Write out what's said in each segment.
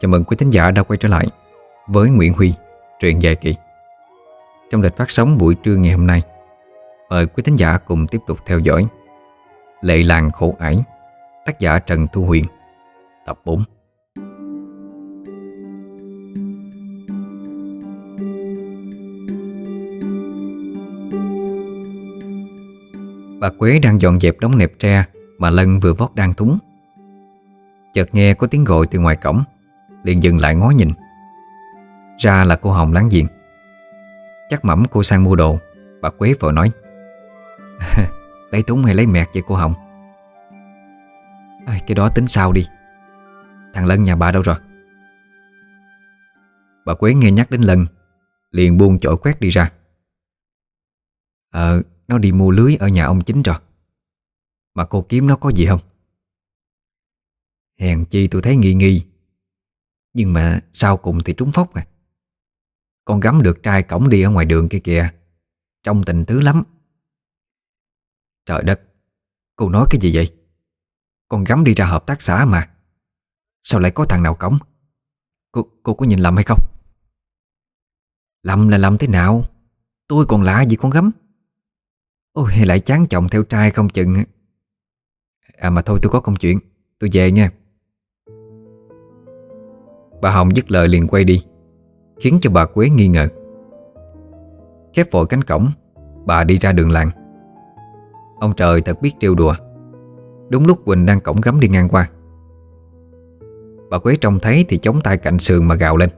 Chào mừng quý thính giả đã quay trở lại với Nguyễn Huy, truyện dài kỳ. Trong lịch phát sóng buổi trưa ngày hôm nay, mời quý thính giả cùng tiếp tục theo dõi Lệ làng khổ ải, tác giả Trần Thu Huyền, tập 4. Bà Quế đang dọn dẹp đống nẹp tre mà Lân vừa vót đang túng. Chợt nghe có tiếng gọi từ ngoài cổng liền dừng lại ngó nhìn. Ra là cô Hồng láng giềng. Chắc mẩm cô sang mua đồ Bà Quế vợ nói. Lấy túng hay lấy mẹt vậy cô Hồng? À, Cái đó tính sao đi? Thằng Lân nhà bà đâu rồi? Bà Quế nghe nhắc đến Lân Liền buông chổi quét đi ra. Ờ Nó đi mua lưới ở nhà ông chính rồi. Mà cô kiếm nó có gì không? Hèn chi tôi thấy nghi nghi. Nhưng mà sau cùng thì trúng phóc à. Con gắm được trai cổng đi ở ngoài đường kia kìa. Trong tình tứ lắm. Trời đất Cô nói cái gì vậy? Con gắm đi ra hợp tác xã mà. Sao lại có thằng nào cổng? Cô, cô có nhìn lầm hay không? Lầm là lầm thế nào? Tôi còn lạ gì con gắm? Ôi hay lại chán chồng theo trai không chừng. À mà thôi tôi có công chuyện. Tôi về nha. Bà Hồng dứt lời liền quay đi, Khiến cho bà Quế nghi ngờ. Khép vội cánh cổng, Bà đi ra đường làng. Ông trời thật biết trêu đùa. Đúng lúc Quỳnh đang cổng gắm đi ngang qua. Bà Quế trông thấy thì chống tay cạnh sườn mà gào lên.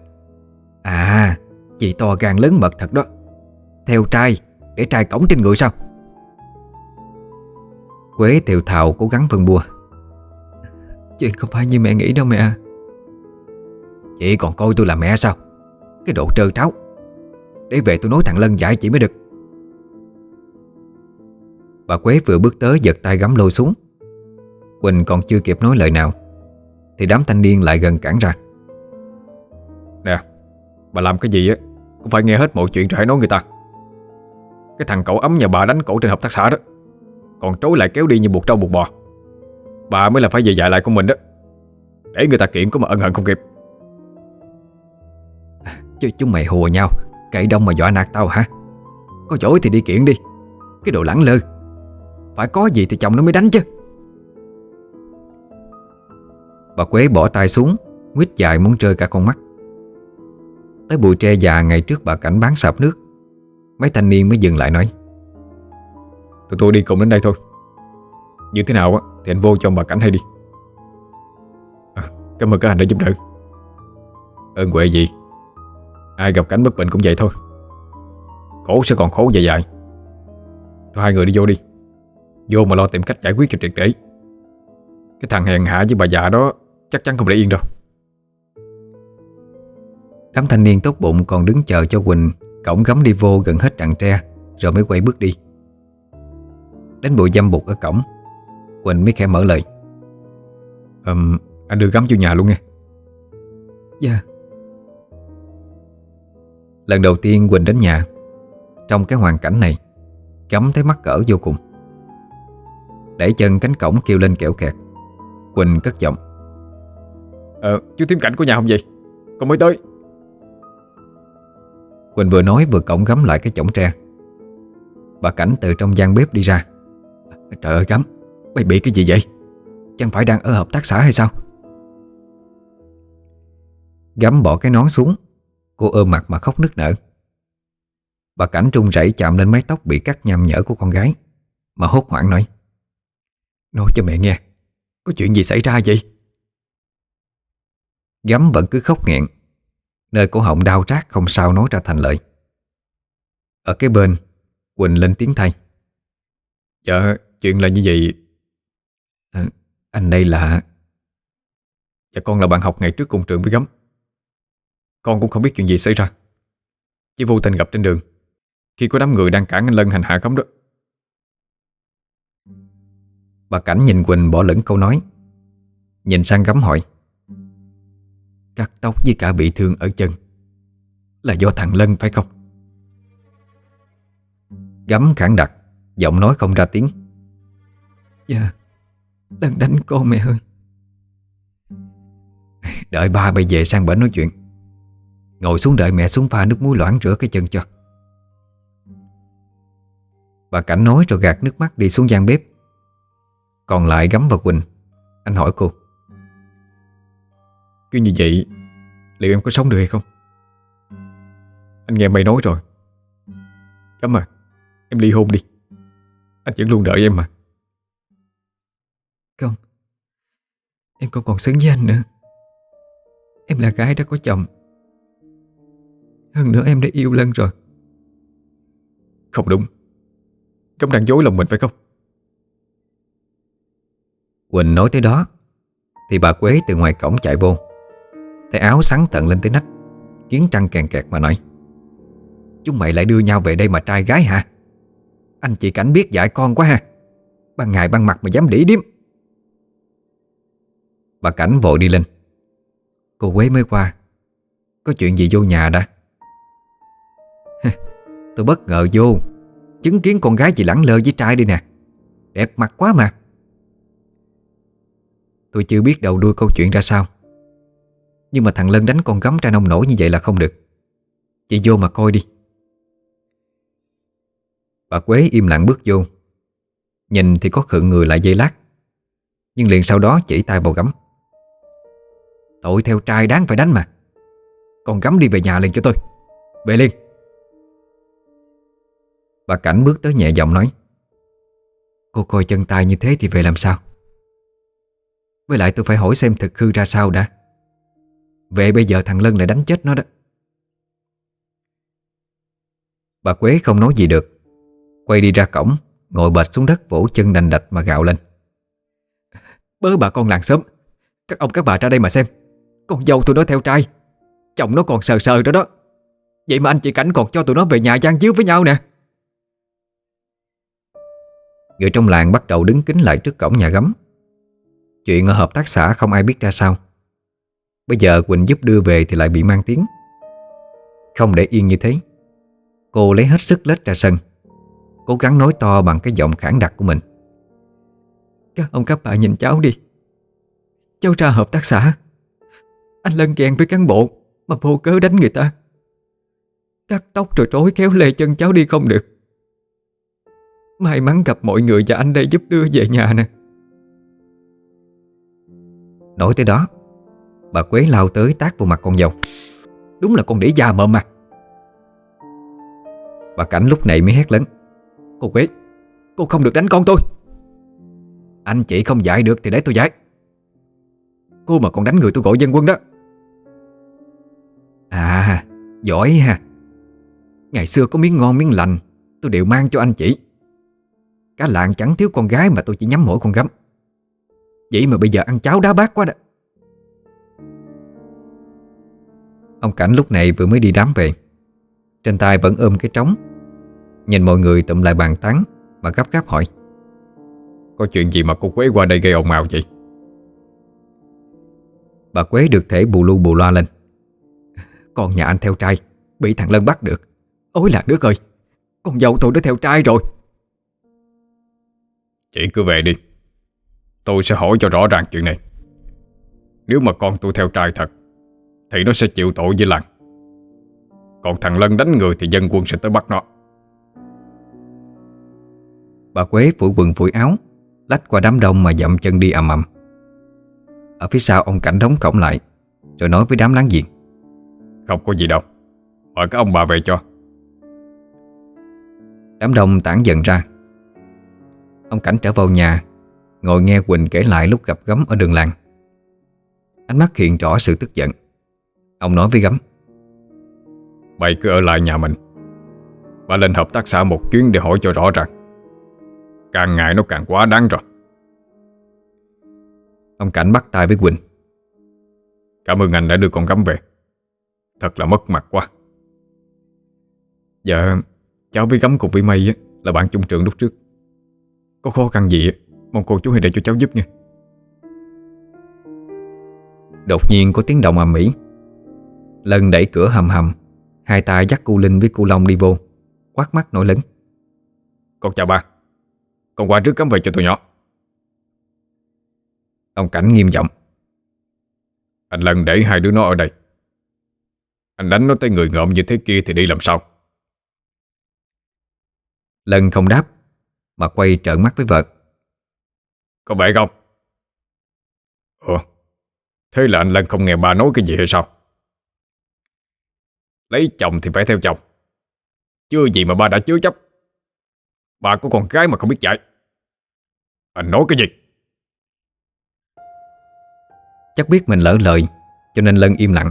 À Chị to gan lớn mật thật đó. Theo trai, Để trai cổng trên người sao? Quế tiều thào cố gắng phân bua. Chuyện không phải như mẹ nghĩ đâu mẹ Chị còn coi tôi là mẹ sao? Cái độ trơ tráo. Để về tôi nói thằng Lân giải chị mới được. Bà Quế vừa bước tới giật tay gắm lôi xuống. Quỳnh còn chưa kịp nói lời nào, Thì đám thanh niên lại gần cản ra. Nè, Bà làm cái gì á? Cũng phải nghe hết mọi chuyện rồi hãy nói người ta. Cái thằng cậu ấm nhà bà đánh cổ trên hợp tác xã đó. Còn trối lại kéo đi như buộc trâu buộc bò. Bà mới là phải về dạy lại con mình đó. Để người ta kiện có mà ân hận không kịp. Chứ chúng mày hùa nhau. Cậy đông mà dọa nạt tao hả? Có dỗi thì đi kiện đi. Cái đồ lẳng lơ. Phải có gì thì chồng nó mới đánh chứ. Bà Quế bỏ tay xuống Nguyết dài muốn rơi cả con mắt. Tới bụi tre già ngày trước bà cảnh bán sạp nước Mấy thanh niên mới dừng lại nói Tụi tôi đi cùng đến đây thôi. Như thế nào á Thì anh vô cho bà cảnh hay đi. À, Cảm ơn các anh đã giúp đỡ. Ơn quệ gì? Ai gặp cảnh bất bình cũng vậy thôi. Khổ sẽ còn khổ dài dài. Thôi hai người đi vô đi. Vô mà lo tìm cách giải quyết cho triệt để. Cái thằng hèn hạ với bà già đó Chắc chắn không để yên đâu. Đám thanh niên tốt bụng còn đứng chờ cho Quỳnh. Cổng gắm đi vô gần hết trận tre Rồi mới quay bước đi. Đến bụi dâm bụt ở cổng Quỳnh mới khẽ mở lời. Um, Anh đưa gắm vô nhà luôn nghe. Dạ. Lần đầu tiên Quỳnh đến nhà. Trong cái hoàn cảnh này Cắm thấy mắc cỡ vô cùng. Đẩy chân cánh cổng kêu lên kẹo kẹt Quỳnh cất giọng. Ờ chú thím cảnh của nhà không vậy Con mới tới. Quỳnh vừa nói vừa cổng gắm lại cái chổng tre. Bà Cảnh từ trong gian bếp đi ra. Trời ơi gắm Mày bị cái gì vậy? Chẳng phải đang ở hợp tác xã hay sao? Gắm bỏ cái nón xuống Cô ôm mặt mà khóc nức nở. Bà Cảnh trung rẩy chạm lên mái tóc bị cắt nham nhở của con gái Mà hốt hoảng nói Nói cho mẹ nghe Có chuyện gì xảy ra vậy? Gắm vẫn cứ khóc nghẹn Nơi cổ họng đau rát không sao nói ra thành lời. Ở cái bên Quỳnh lên tiếng thay Dạ chuyện là như vậy. À, Anh đây là Dạ con là bạn học ngày trước cùng trường với Gắm con cũng không biết chuyện gì xảy ra. Chỉ vô tình gặp trên đường Khi có đám người đang cản anh Lân hành hạ cống đó. Bà Cảnh nhìn Quỳnh bỏ lửng câu nói Nhìn sang gắm hỏi Cắt tóc với cả bị thương ở chân Là do thằng Lân phải không? Gắm khẳng đặc Giọng nói không ra tiếng. Dạ Lân đánh con mẹ ơi. Đợi ba bây về sang bển nói chuyện Ngồi xuống đợi mẹ xuống pha nước muối loãng rửa cái chân cho. Bà Cảnh nói rồi gạt nước mắt đi xuống gian bếp. Còn lại gắm vào Quỳnh. Anh hỏi cô, Cứ như vậy, Liệu em có sống được hay không? Anh nghe mày nói rồi. Cấm à Em ly hôn đi. Anh vẫn luôn đợi em mà. Không, Em không còn xứng với anh nữa. Em là gái đã có chồng hơn nữa em đã yêu Lân rồi. Không đúng. Cấm đang dối lòng mình phải không? Quỳnh nói tới đó Thì bà Quế từ ngoài cổng chạy vô Tay áo sắn tận lên tới nách Kiến trăng kèn kẹt mà nói Chúng mày lại đưa nhau về đây mà trai gái hả? Anh chị Cảnh biết dạy con quá ha. Ban ngày ban mặt mà dám đỉ điếm. Bà Cảnh vội đi lên. Cô Quế mới qua Có chuyện gì vô nhà đã Tôi bất ngờ vô. Chứng kiến con gái chị lẳng lơ với trai đi nè. Đẹp mặt quá mà. Tôi chưa biết đầu đuôi câu chuyện ra sao. Nhưng mà thằng Lân đánh con gấm ra nông nổi như vậy là không được. Chị vô mà coi đi. Bà Quế im lặng bước vô. Nhìn thì có khựng người lại dây lát. Nhưng liền sau đó chỉ tay vào gấm. Tội theo trai đáng phải đánh mà. Còn gấm đi về nhà liền cho tôi. Về liền. Bà Cảnh bước tới nhẹ giọng nói, Cô coi chân tay như thế thì về làm sao? Với lại tôi phải hỏi xem thực hư ra sao đã. Về bây giờ thằng Lân lại đánh chết nó đó. Bà Quế không nói gì được, Quay đi ra cổng, Ngồi bệt xuống đất vỗ chân đành đạch mà gạo lên. Bớ bà con làng sớm Các ông các bà ra đây mà xem. Con dâu tôi nó theo trai, Chồng nó còn sờ sờ đó đó. Vậy mà anh chị Cảnh còn cho tụi nó về nhà gian díu với nhau nè. Người trong làng bắt đầu đứng kính lại trước cổng nhà gấm. Chuyện ở hợp tác xã không ai biết ra sao. Bây giờ Quỳnh giúp đưa về thì lại bị mang tiếng. Không để yên như thế, Cô lấy hết sức lết ra sân, Cố gắng nói to bằng cái giọng khản đặc của mình. Các ông các bà nhìn cháu đi. Cháu ra hợp tác xã. Anh Lân ghen với cán bộ Mà vô cớ đánh người ta. Cắt tóc rồi trối kéo lê chân cháu đi không được. May mắn gặp mọi người và anh đây giúp đưa về nhà nè. Nói tới đó, Bà Quế lao tới tác vào mặt con dâu. Đúng là con để già mờ mặt. Bà Cảnh lúc này mới hét lớn. Cô Quế, Cô không được đánh con tôi. Anh chị không dạy được thì để tôi dạy Cô mà còn đánh người tôi gọi dân quân đó. À Giỏi ha. Ngày xưa có miếng ngon miếng lành, Tôi đều mang cho anh chị Cả làng chẳng thiếu con gái mà tôi chỉ nhắm mỗi con gấm. Vậy mà bây giờ ăn cháo đá bát quá đó. Ông Cảnh lúc này vừa mới đi đám về. Trên tay vẫn ôm cái trống. Nhìn mọi người tụm lại bàn tán Mà gấp gáp hỏi. Có chuyện gì mà cô Quế qua đây gây ồn ào vậy? Bà Quế được thể bù lu bù loa lên. Con nhà anh theo trai, Bị thằng Lân bắt được. Ôi là nước ơi, Con dâu tôi đã theo trai rồi. Chị cứ về đi. Tôi sẽ hỏi cho rõ ràng chuyện này. Nếu mà con tôi theo trai thật Thì nó sẽ chịu tội với làng Còn thằng Lân đánh người Thì dân quân sẽ tới bắt nó. Bà Quế phủi quần phủi áo Lách qua đám đông mà dậm chân đi ầm ầm. Ở phía sau ông Cảnh đóng cổng lại Rồi nói với đám láng giềng. Không có gì đâu. Mời các ông bà về cho. Đám đông tản dần ra Ông Cảnh trở vào nhà Ngồi nghe Quỳnh kể lại lúc gặp Gấm ở đường làng. Ánh mắt hiện rõ sự tức giận. Ông nói với Gấm Mày cứ ở lại nhà mình. Bà lên hợp tác xã một chuyến để hỏi cho rõ ràng. Càng ngày nó càng quá đáng rồi. Ông Cảnh bắt tay với Quỳnh. Cảm ơn anh đã đưa con Gấm về. Thật là mất mặt quá. Dạ Cháu với Gấm cùng với Mây Là bạn chung trường lúc trước có khó khăn gì Mong cô chú hãy để cho cháu giúp nha. Đột nhiên có tiếng động ầm ĩ. Lần đẩy cửa hầm hầm, Hai tay dắt cô Linh với cô Long đi vô, Quát mắt nổi lấn. Con chào ba, Con qua trước cắm về cho tụi nhỏ. Ông Cảnh nghiêm giọng. Anh Lân để hai đứa nó ở đây. Anh đánh nó tới người ngợm như thế kia thì đi làm sao? Lân không đáp. Mà quay trợn mắt với vợ. Có vậy không? Ủa Thế là anh Lân không nghe bà nói cái gì hay sao? Lấy chồng thì phải theo chồng. Chưa gì mà ba đã chứa chấp. Bà có con gái mà không biết dạy Anh nói cái gì? Chắc biết mình lỡ lời Cho nên Lân im lặng.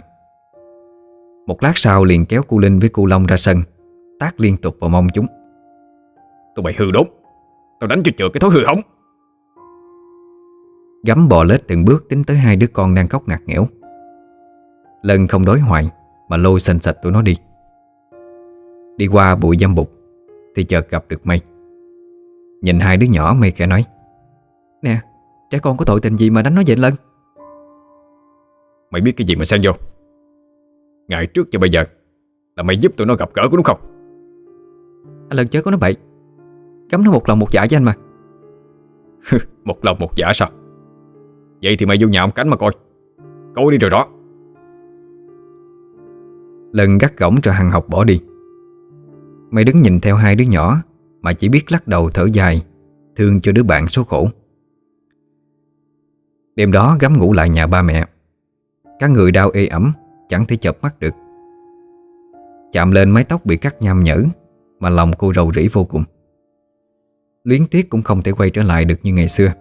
Một lát sau liền kéo cô Linh với cô Long ra sân Tác liên tục vào mông chúng. Tụi mày hư đốt Tao đánh cho chữa cái thối hư hỏng. Gắm bò lết từng bước tính tới hai đứa con đang khóc ngặt nghẽo. Lân không đối hoài Mà lôi xanh sạch tụi nó đi. Đi qua bụi dâm bụt Thì chợt gặp được mây Nhìn hai đứa nhỏ mây khẽ nói Nè Trẻ con có tội tình gì mà đánh nó vậy Lân? Mày biết cái gì mà xen vô? Ngày trước cho bây giờ Là mày giúp tụi nó gặp gỡ của đúng không? Anh Lân chớ có nói bậy Cấm nó một lòng một dạ với anh mà. Một lòng một dạ sao? Vậy thì mày vô nhà ông Cánh mà coi. Coi đi rồi đó. Lân gắt gỏng cho Hằng học bỏ đi. Mày đứng nhìn theo hai đứa nhỏ Mà chỉ biết lắc đầu thở dài Thương cho đứa bạn số khổ. Đêm đó gắm ngủ lại nhà ba mẹ. Các người đau ê ẩm Chẳng thể chợp mắt được. Chạm lên mái tóc bị cắt nham nhở Mà lòng cô rầu rĩ vô cùng Luyến tiếc cũng không thể quay trở lại được như ngày xưa.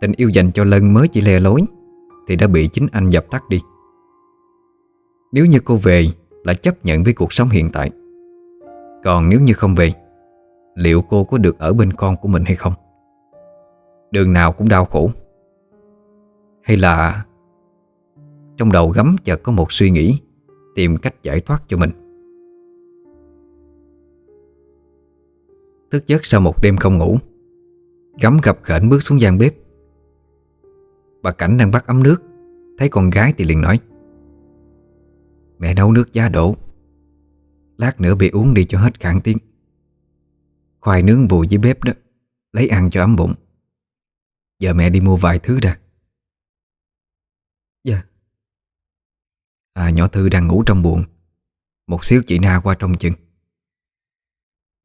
Tình yêu dành cho Lân mới chỉ le lối Thì đã bị chính anh dập tắt đi. Nếu như cô về Là chấp nhận với cuộc sống hiện tại. Còn nếu như không về, Liệu cô có được ở bên con của mình hay không? Đường nào cũng đau khổ. Hay là Trong đầu gắm chợt có một suy nghĩ Tìm cách giải thoát cho mình? Thức giấc sau một đêm không ngủ. Gắm gặp khển bước xuống gian bếp. Bà Cảnh đang bắt ấm nước Thấy con gái thì liền nói Mẹ nấu nước giá đổ. Lát nữa bị uống đi cho hết cạn tiếng. Khoai nướng vùi dưới bếp đó Lấy ăn cho ấm bụng. Giờ mẹ đi mua vài thứ ra. Dạ. À nhỏ Thư đang ngủ trong buồng. Một xíu chị Na qua trong chừng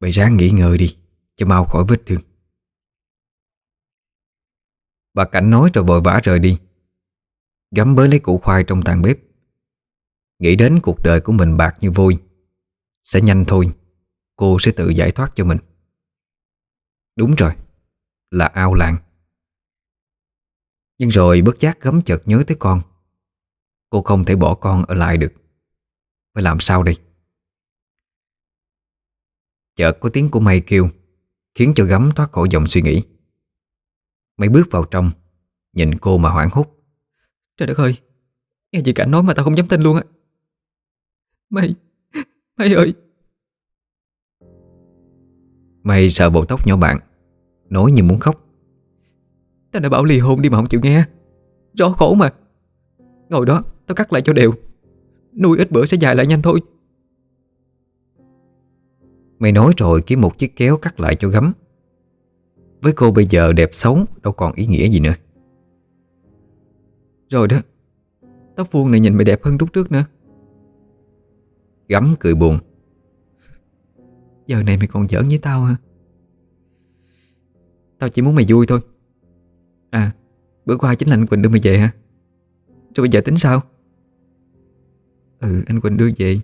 Bày ráng nghỉ ngơi đi, Cho mau khỏi vết thương. Bà Cảnh nói rồi vội vã rời đi, Gắm bới lấy củ khoai trong tàn bếp. Nghĩ đến cuộc đời của mình bạc như vôi, Sẽ nhanh thôi, Cô sẽ tự giải thoát cho mình. Đúng rồi, Là ao làng. Nhưng rồi bất giác gấm chợt nhớ tới con. Cô không thể bỏ con ở lại được. Phải làm sao đây? Chợt có tiếng của mây kêu Khiến cho gấm thoát khỏi dòng suy nghĩ. Mày bước vào trong Nhìn cô mà hoảng hốt. Trời đất ơi Nghe chị Cảnh nói mà tao không dám tin luôn á. Mày Mày ơi. Mày sợ bộ tóc nhỏ bạn Nói như muốn khóc. Tao đã bảo ly hôn đi mà không chịu nghe. Rõ khổ mà. Ngồi đó tao cắt lại cho đều. Nuôi ít bữa sẽ dài lại nhanh thôi Mày nói rồi, kiếm một chiếc kéo cắt lại cho gấm. Với cô bây giờ đẹp xấu, Đâu còn ý nghĩa gì nữa. Rồi đó, Tóc vuông này nhìn mày đẹp hơn lúc trước nữa. Gắm cười buồn. Giờ này mày còn giỡn với tao hả? Tao chỉ muốn mày vui thôi. À Bữa qua chính là anh Quỳnh đưa mày về hả? Rồi bây giờ tính sao? Ừ anh Quỳnh đưa về.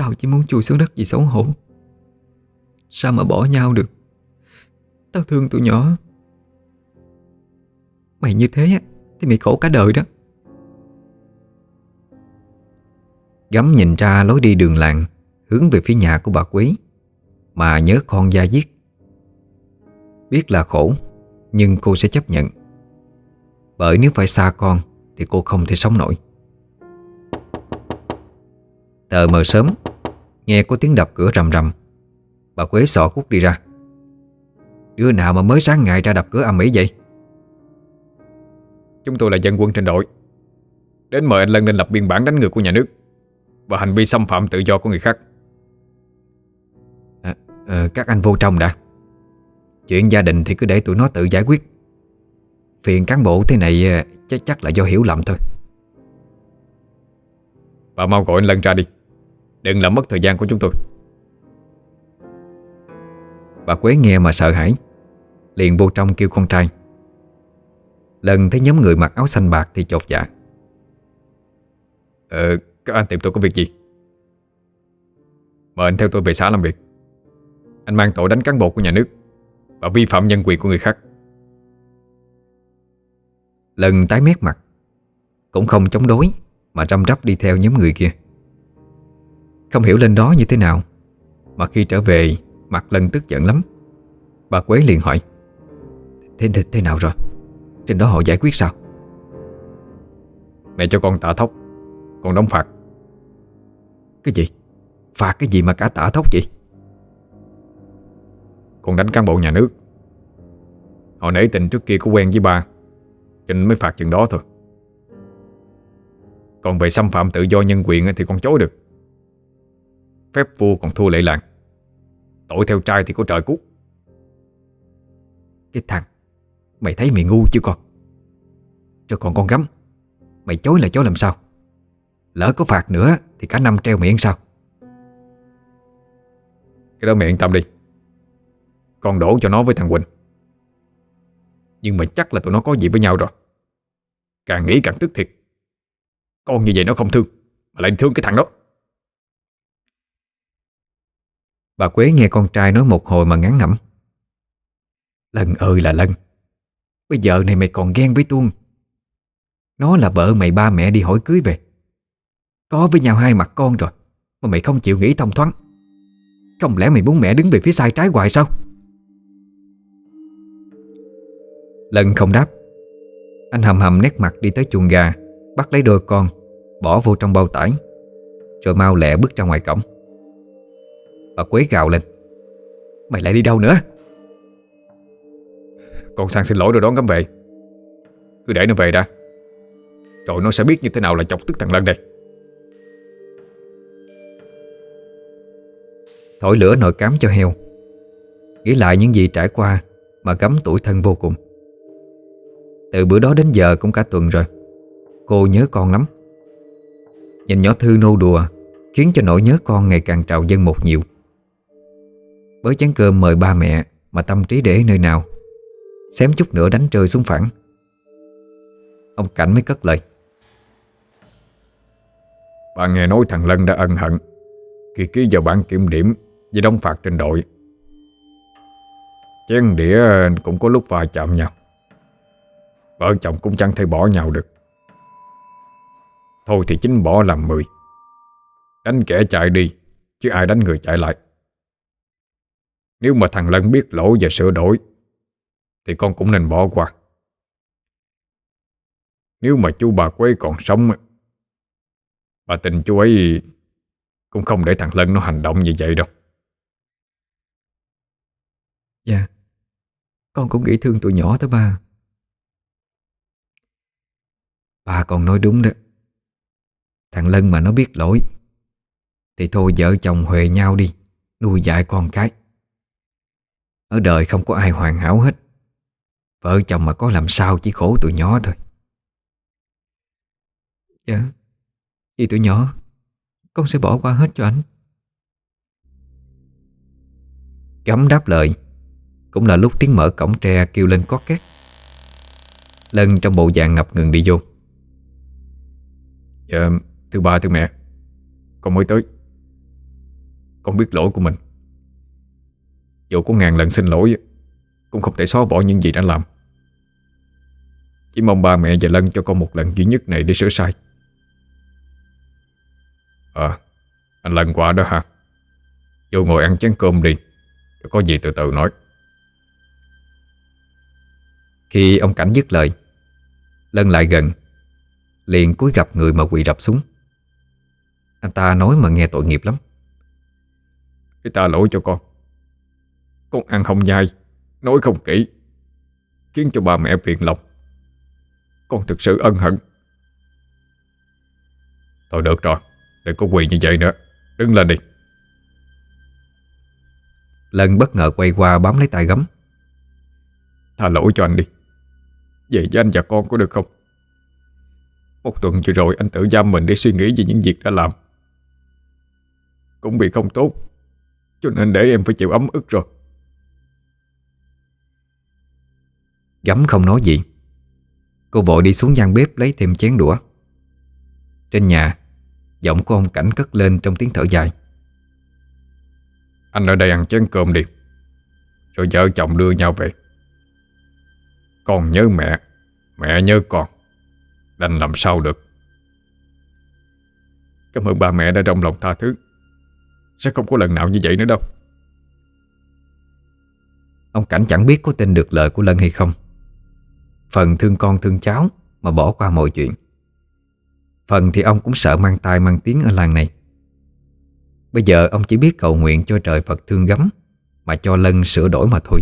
Tao chỉ muốn chui xuống đất vì xấu hổ. Sao mà bỏ nhau được? Tao thương tụi nhỏ. Mày như thế á, Thì mày khổ cả đời đó. Gấm nhìn ra lối đi đường làng, Hướng về phía nhà của bà Quý Mà nhớ con da diết. Biết là khổ, Nhưng cô sẽ chấp nhận. Bởi nếu phải xa con, Thì cô không thể sống nổi. Tờ mờ sớm Nghe có tiếng đập cửa rầm rầm. Bà Quế sọ cút đi ra. Đứa nào mà mới sáng ngày ra đập cửa âm mỹ vậy? Chúng tôi là dân quân trên đội. Đến mời anh Lân lên lập biên bản đánh người của nhà nước Và hành vi xâm phạm tự do của người khác. À, ờ, Các anh vô trong đã. Chuyện gia đình thì cứ để tụi nó tự giải quyết. Phiền cán bộ thế này ờ, chắc chắc là do hiểu lầm thôi. Bà mau gọi anh Lân ra đi. Đừng làm mất thời gian của chúng tôi. Bà Quế nghe mà sợ hãi Liền vô trong kêu con trai. Lần thấy nhóm người mặc áo xanh bạc thì chột dạ. Ờ, các anh tìm tôi có việc gì? Mời anh theo tôi về xã làm việc. Anh mang tội đánh cán bộ của nhà nước Và vi phạm nhân quyền của người khác. Lần tái mét mặt Cũng không chống đối Mà răm rắp đi theo nhóm người kia. Không hiểu lên đó như thế nào. Mà khi trở về Mặt lần tức giận lắm. Bà Quế liền hỏi Thế, thế, thế nào rồi? Trên đó họ giải quyết sao? Mẹ cho con tạ thóc Con đóng phạt. Cái gì? Phạt cái gì mà cả tả thóc vậy? Con đánh cán bộ nhà nước. Họ nể tình trước kia có quen với ba Cho nên mới phạt chừng đó thôi. Còn về xâm phạm tự do nhân quyền Thì con chối được. Phép vua còn thua lệ làng. Tội theo trai thì có trời cút. Cái thằng, Mày thấy mày ngu chưa con? Cho còn con gắm Mày chối là chối làm sao? Lỡ có phạt nữa Thì cả năm treo miệng sao? Cái đó mày yên tâm đi. Con đổ cho nó với thằng Quỳnh. Nhưng mà chắc là tụi nó có gì với nhau rồi. Càng nghĩ càng tức thiệt. Con như vậy nó không thương, Mà lại thương cái thằng đó. Bà Quế nghe con trai nói một hồi mà ngán ngẩm. Lần ơi là lần Bây giờ này mày còn ghen với tuông Nó là vợ mày ba mẹ đi hỏi cưới về. Có với nhau hai mặt con rồi, Mà mày không chịu nghĩ thông thoáng. Không lẽ mày muốn mẹ đứng về phía sai trái hoài sao? Lần không đáp. Anh hầm hầm nét mặt đi tới chuồng gà, Bắt lấy đôi con, Bỏ vô trong bao tải, Rồi mau lẹ bước ra ngoài cổng. Bà Quế gào lên. Mày lại đi đâu nữa? Con sang xin lỗi rồi đón cắm về. Cứ để nó về đã. Rồi nó sẽ biết như thế nào là chọc tức thằng Lân đây. Thổi lửa nồi cám cho heo. Nghĩ lại những gì trải qua Mà gấm tuổi thân vô cùng. Từ bữa đó đến giờ cũng cả tuần rồi. Cô nhớ con lắm. Nhìn nhỏ Thư nô đùa Khiến cho nỗi nhớ con ngày càng trào dâng một nhiều. Với chén cơm mời ba mẹ Mà tâm trí để nơi nào. Xém chút nữa đánh trời xuống phẳng. Ông Cảnh mới cất lời. Bà nghe nói thằng Lân đã ân hận. Khi ký vào bản kiểm điểm Với đóng phạt trên đội. Chén đĩa cũng có lúc va chạm nhau. Vợ chồng cũng chẳng thể bỏ nhau được. Thôi thì chính bỏ làm mười. Đánh kẻ chạy đi, Chứ ai đánh người chạy lại. Nếu mà thằng Lân biết lỗi và sửa đổi, Thì con cũng nên bỏ qua. Nếu mà chú bà Quế còn sống, Bà tình chú ấy Cũng không để thằng Lân nó hành động như vậy đâu. Dạ Con cũng nghĩ thương tụi nhỏ tới ba. Ba còn nói đúng đó. Thằng Lân mà nó biết lỗi, Thì thôi vợ chồng huề nhau đi, Nuôi dạy con cái. Ở đời không có ai hoàn hảo hết. Vợ chồng mà có làm sao chỉ khổ tụi nhỏ thôi. Dạ. Vì tụi nhỏ, Con sẽ bỏ qua hết cho anh. Cấm đáp lời. Cũng là lúc tiếng mở cổng tre kêu lên có két. Lân trong bộ dạng ngập ngừng đi vô. Dạ thưa ba, thưa mẹ. Con mới tới. Con biết lỗi của mình. Dù có ngàn lần xin lỗi, Cũng không thể xóa bỏ những gì đã làm. Chỉ mong ba mẹ và Lân cho con một lần duy nhất này để sửa sai. À Anh Lân qua đó hả? Vô ngồi ăn chén cơm đi, Rồi có gì từ từ nói. Khi ông Cảnh dứt lời, Lân lại gần, Liền cúi gặp người mà quỳ rập xuống. Anh ta nói mà nghe tội nghiệp lắm. Cái ta lỗi cho con. Con ăn không nhai Nói không kỹ Khiến cho bà mẹ phiền lòng. Con thực sự ân hận. Thôi được rồi Đừng có quỳ như vậy nữa Đứng lên đi. Lân bất ngờ quay qua bám lấy tay gấm. Tha lỗi cho anh đi. Về với anh và con có được không? Một tuần vừa rồi anh tự giam mình Để suy nghĩ về những việc đã làm. Cũng bị không tốt Cho nên để em phải chịu ấm ức rồi Gắm không nói gì. Cô vội đi xuống gian bếp lấy thêm chén đũa. Trên nhà Giọng của ông Cảnh cất lên trong tiếng thở dài. Anh ở đây ăn chén cơm đi Rồi vợ chồng đưa nhau về. Con nhớ mẹ Mẹ nhớ con. Đành làm sao được. Cảm ơn ba mẹ đã trong lòng tha thứ. Sẽ không có lần nào như vậy nữa đâu. Ông Cảnh chẳng biết có tin được lời của Lân hay không Phần thương con thương cháu Mà bỏ qua mọi chuyện. Phần thì ông cũng sợ mang tai mang tiếng ở làng này. Bây giờ ông chỉ biết cầu nguyện cho trời Phật thương gấm Mà cho Lân sửa đổi mà thôi.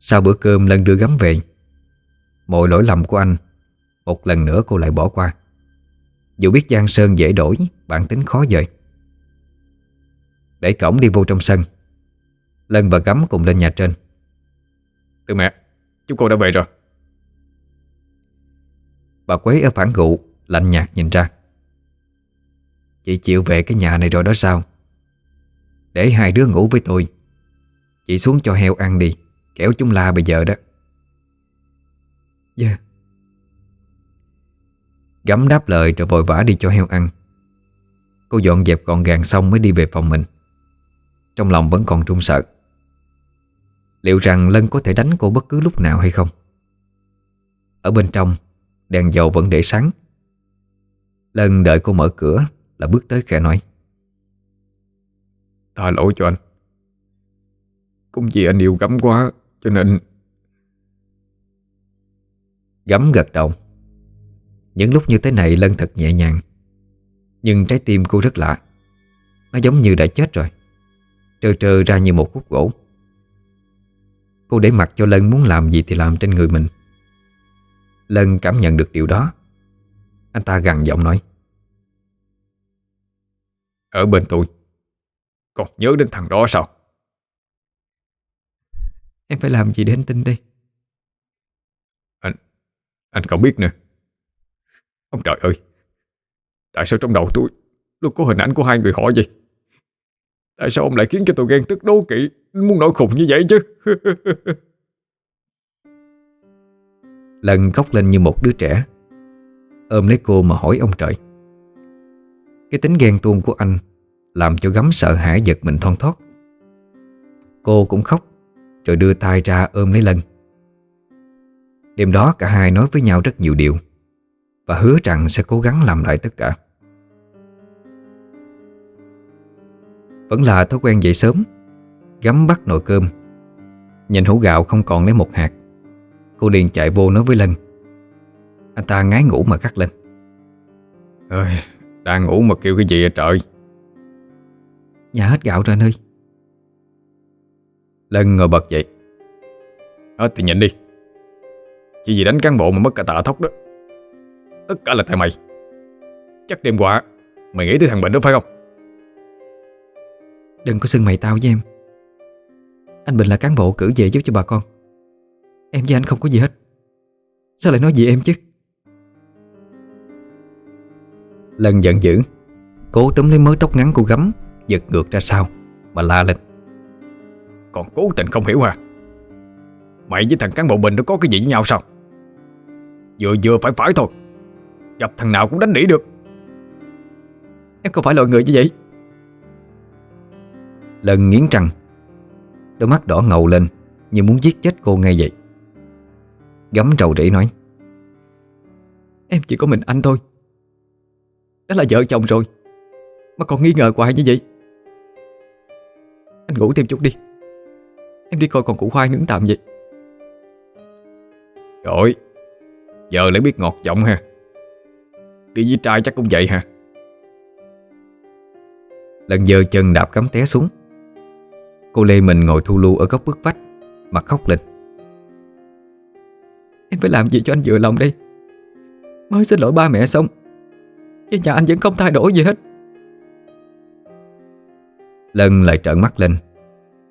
Sau bữa cơm, Lân đưa gấm về. Mọi lỗi lầm của anh, Một lần nữa cô lại bỏ qua. Dù biết Giang Sơn dễ đổi, Bản tính khó dời. Để cổng đi vô trong sân, Lân và Gấm cùng lên nhà trên. Từ mẹ, Chúng con đã về rồi. Bà Quế ở phản gụ, Lạnh nhạt nhìn ra. Chị chịu về cái nhà này rồi đó sao? Để hai đứa ngủ với tôi. Chị xuống cho heo ăn đi Kéo chúng la bây giờ đó. Dạ. Gấm đáp lời rồi vội vã đi cho heo ăn. Cô dọn dẹp gọn gàng xong mới đi về phòng mình. Trong lòng vẫn còn trung sợ. Liệu rằng Lân có thể đánh cô bất cứ lúc nào hay không? Ở bên trong Đèn dầu vẫn để sáng. Lân đợi cô mở cửa Là bước tới khẽ nói. Tha lỗi cho anh. Cũng vì anh yêu gắm quá Cho nên Gấm gật đầu. Những lúc như thế này Lân thật nhẹ nhàng. Nhưng trái tim cô rất lạ. Nó giống như đã chết rồi. Trơ trơ ra như một khúc gỗ Cô để mặc cho Lân muốn làm gì thì làm trên người mình. Lân cảm nhận được điều đó. Anh ta gằn giọng nói. Ở bên tôi Còn nhớ đến thằng đó sao? Em phải làm gì để anh tin đây? Anh không biết nữa. Ông trời ơi Tại sao trong đầu tôi Luôn có hình ảnh của hai người họ vậy Tại sao ông lại khiến cho tôi ghen tức đố kỵ? Muốn nổi khùng như vậy chứ. Lân khóc lên như một đứa trẻ. Ôm lấy cô mà hỏi ông trời. Cái tính ghen tuông của anh Làm cho gấm sợ hãi giật mình thon thót. Cô cũng khóc, Rồi đưa tay ra ôm lấy Lân. Đêm đó cả hai nói với nhau rất nhiều điều Và hứa rằng sẽ cố gắng làm lại tất cả. Vẫn là thói quen dậy sớm Gắm bắt nồi cơm. Nhìn hũ gạo không còn lấy một hạt. Cô liền chạy vô nói với Lân. Anh ta ngái ngủ mà cắt lên. Ơi, Đang ngủ mà kêu cái gì vậy trời? Nhà hết gạo rồi anh ơi. Lân ngồi bật dậy. Hết thì nhịn đi. Chỉ vì đánh cán bộ mà mất cả tạ thóc đó. Tất cả là tại mày. Chắc đêm qua Mày nghĩ tới thằng Bình đó phải không Đừng có xưng mày tao với em. Anh Bình là cán bộ cử về giúp cho bà con. Em với anh không có gì hết. Sao lại nói gì em chứ? Lần giận dữ, Cố túm lấy mớ tóc ngắn của gấm, Giật ngược ra sau, Mà la lên. Còn cố tình không hiểu à? Mày với thằng cán bộ Bình nó có cái gì với nhau sao? Vừa vừa phải phải thôi. Gặp thằng nào cũng đánh đỉ được. Em không phải loại người như vậy. Lân nghiến răng Đôi mắt đỏ ngầu lên Như muốn giết chết cô ngay vậy. Gấm trầu rĩ nói Em chỉ có mình anh thôi. Đó là vợ chồng rồi Mà còn nghi ngờ hoài như vậy. Anh ngủ thêm chút đi. Em đi coi còn củ khoai nướng tạm vậy. Rồi Giờ lại biết ngọt giọng ha. Đi với trai chắc cũng vậy ha. Lần giờ chân đạp cắm té xuống Cô Lê mình ngồi thu lưu ở góc bức vách Mặt khóc lên. Em phải làm gì cho anh vừa lòng đây? Mới xin lỗi ba mẹ xong Chứ nhà anh vẫn không thay đổi gì hết. Lân lại trợn mắt lên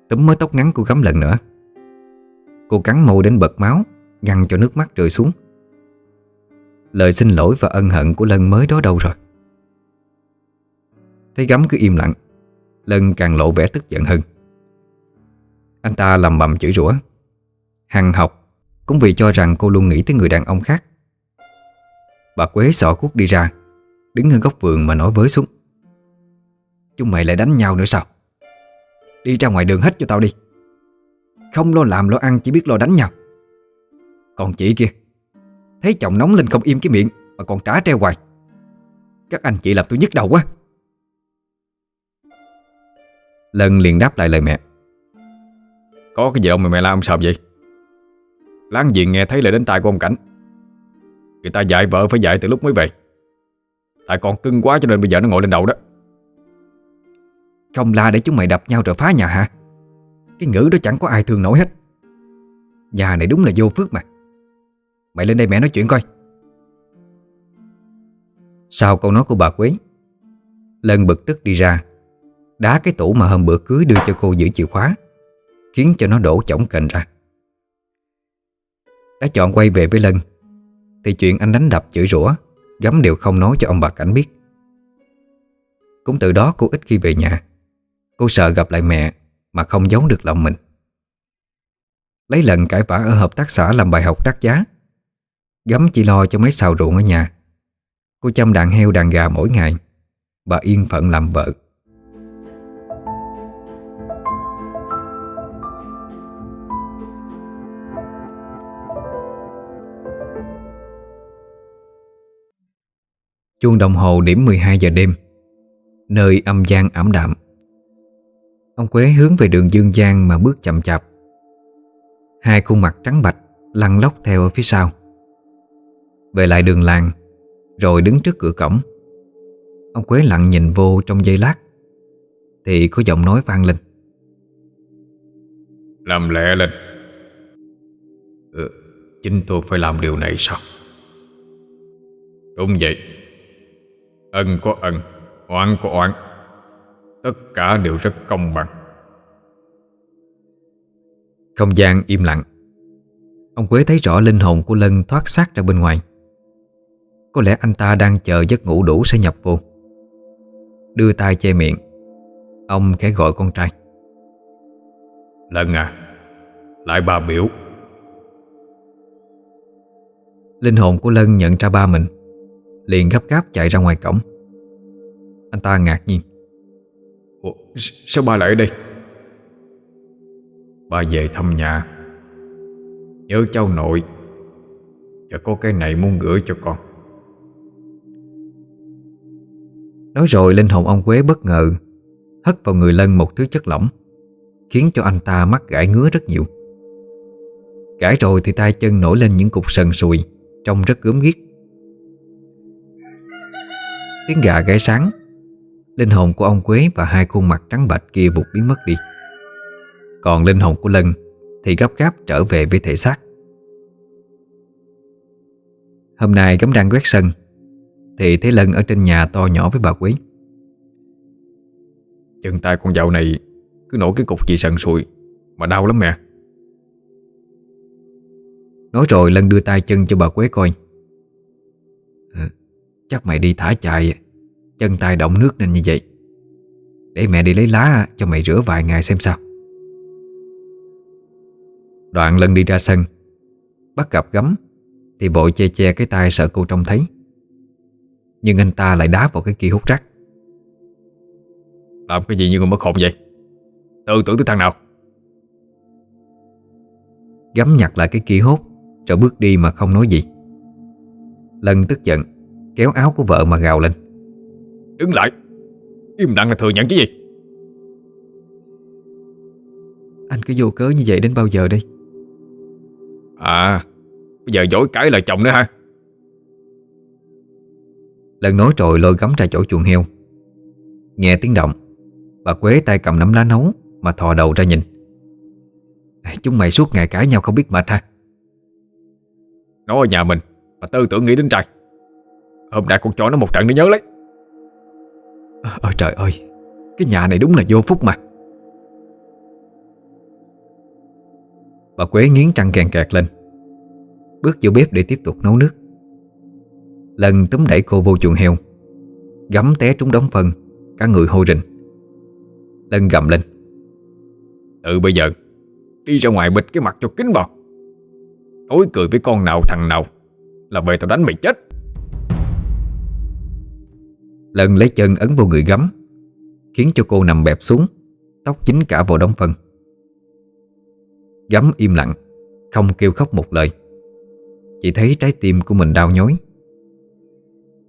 Túm mớ tóc ngắn của gấm lần nữa. Cô cắn môi đến bật máu Ngăn cho nước mắt rơi xuống. Lời xin lỗi và ân hận của Lân mới đó đâu rồi. Thấy gấm cứ im lặng Lân càng lộ vẻ tức giận hơn anh ta lầm bầm chửi rủa. Hằng học Cũng vì cho rằng cô luôn nghĩ tới người đàn ông khác. Bà Quế sọ cuốc đi ra, Đứng ở góc vườn mà nói với xuống Chúng mày lại đánh nhau nữa sao? Đi ra ngoài đường hết cho tao đi. Không lo làm lo ăn, chỉ biết lo đánh nhau. Còn chị kia, Thấy chồng nóng lên không im cái miệng Mà còn trả treo hoài. Các anh chị làm tôi nhức đầu quá. Lân liền đáp lại lời mẹ. Có cái gì đâu mà mày la ông sợ vậy? Láng giềng nghe thấy lời đến tai của ông Cảnh. Người ta dạy vợ phải dạy từ lúc mới về. Tại con cưng quá cho nên bây giờ nó ngồi lên đầu đó. Không la để chúng mày đập nhau rồi phá nhà hả? Cái ngữ đó chẳng có ai thương nổi hết. Nhà này đúng là vô phước mà. Mày lên đây mẹ nói chuyện coi. Sau câu nói của bà Quế, Lân bực tức đi ra, Đá cái tủ mà hôm bữa cưới đưa cho cô giữ chìa khóa. Khiến cho nó đổ chổng cành ra. Đã chọn quay về với Lân, Thì chuyện anh đánh đập chửi rủa, Gấm đều không nói cho ông bà Cảnh biết. Cũng từ đó cô ít khi về nhà. Cô sợ gặp lại mẹ Mà không giấu được lòng mình. Lấy lần cãi vã ở hợp tác xã làm bài học đắt giá. Gấm chỉ lo cho mấy xào ruộng ở nhà. Cô chăm đàn heo đàn gà mỗi ngày. Bà yên phận làm vợ. Chuông đồng hồ điểm 12 giờ đêm. Nơi âm gian ảm đạm. Ông Quế hướng về đường Dương Giang mà bước chậm chạp. Hai khuôn mặt trắng bạch Lăn lóc theo ở phía sau. Về lại đường làng Rồi đứng trước cửa cổng. Ông Quế lặng nhìn vô trong giây lát Thì có giọng nói vang lên. Làm lẹ lên. Ừ, Chính tôi phải làm điều này sao? Đúng vậy. Ân có ân Oán có oán. Tất cả đều rất công bằng. Không gian im lặng. Ông Quế thấy rõ linh hồn của Lân thoát xác ra bên ngoài. Có lẽ anh ta đang chờ giấc ngủ đủ sẽ nhập vô. Đưa tay che miệng. Ông khẽ gọi con trai. Lân à Lại ba biểu. Linh hồn của Lân nhận ra ba mình Liền gấp gáp chạy ra ngoài cổng. Anh ta ngạc nhiên. Ủa, Sao ba lại ở đây? Ba về thăm nhà. Nhớ cháu nội. Và có cái này muốn gửi cho con. Nói rồi linh hồn ông Quế bất ngờ Hất vào người Lân một thứ chất lỏng Khiến cho anh ta mắt gãi ngứa rất nhiều. Gãi rồi thì tay chân nổi lên những cục sần sùi Trông rất gớm ghiếc Tiếng gà gáy sáng. Linh hồn của ông Quế và hai khuôn mặt trắng bạch kia vụt biến mất đi. Còn linh hồn của Lân Thì gấp gáp trở về với thể xác. Hôm nay gấm đang quét sân Thì thấy Lân ở trên nhà to nhỏ với bà Quý Chân tay con dạo này Cứ nổi cái cục gì sần sùi Mà đau lắm mẹ. Nói rồi Lân đưa tay chân cho bà Quế coi. Ừ, Chắc mày đi thả chạy Chân tay động nước nên như vậy. Để mẹ đi lấy lá cho mày rửa vài ngày xem sao. Đoạn Lân đi ra sân Bắt gặp gấm Thì bội che che cái tay sợ cô trông thấy. Nhưng anh ta lại đá vào cái kia hút rác. Làm cái gì như người mất hồn vậy? Tự tưởng tới thằng nào? Gấm nhặt lại cái kia hút Rồi bước đi mà không nói gì. Lân tức giận Kéo áo của vợ mà gào lên. Đứng lại. Im lặng là thừa nhận chứ gì? Anh cứ vô cớ như vậy đến bao giờ đây? À Bây giờ dối cái lời chồng nữa ha. Lần nói rồi lôi gấm ra chỗ chuồng heo. Nghe tiếng động Bà Quế tay cầm nắm lá nấu Mà thò đầu ra nhìn. Chúng mày suốt ngày cãi nhau không biết mệt ha. Nó ở nhà mình Mà tư tưởng nghĩ đến trai Hôm nay con cho nó một trận để nhớ lấy. Ôi trời ơi. Cái nhà này đúng là vô phúc mà. Bà Quế nghiến trăng kèn kẹt lên. Bước vô bếp để tiếp tục nấu nước. Lần túm đẩy cô vô chuồng heo. Gắm té trúng đống phân Cả người hôi rình. Lân gầm lên. Ừ bây giờ Đi ra ngoài bịt cái mặt cho kín vào Nói cười với con nào thằng nào Là về tao đánh mày chết Lần lấy chân ấn vào người gắm Khiến cho cô nằm bẹp xuống, Tóc dính cả vào đống phân. Gắm im lặng, Không kêu khóc một lời. Chỉ thấy trái tim của mình đau nhói.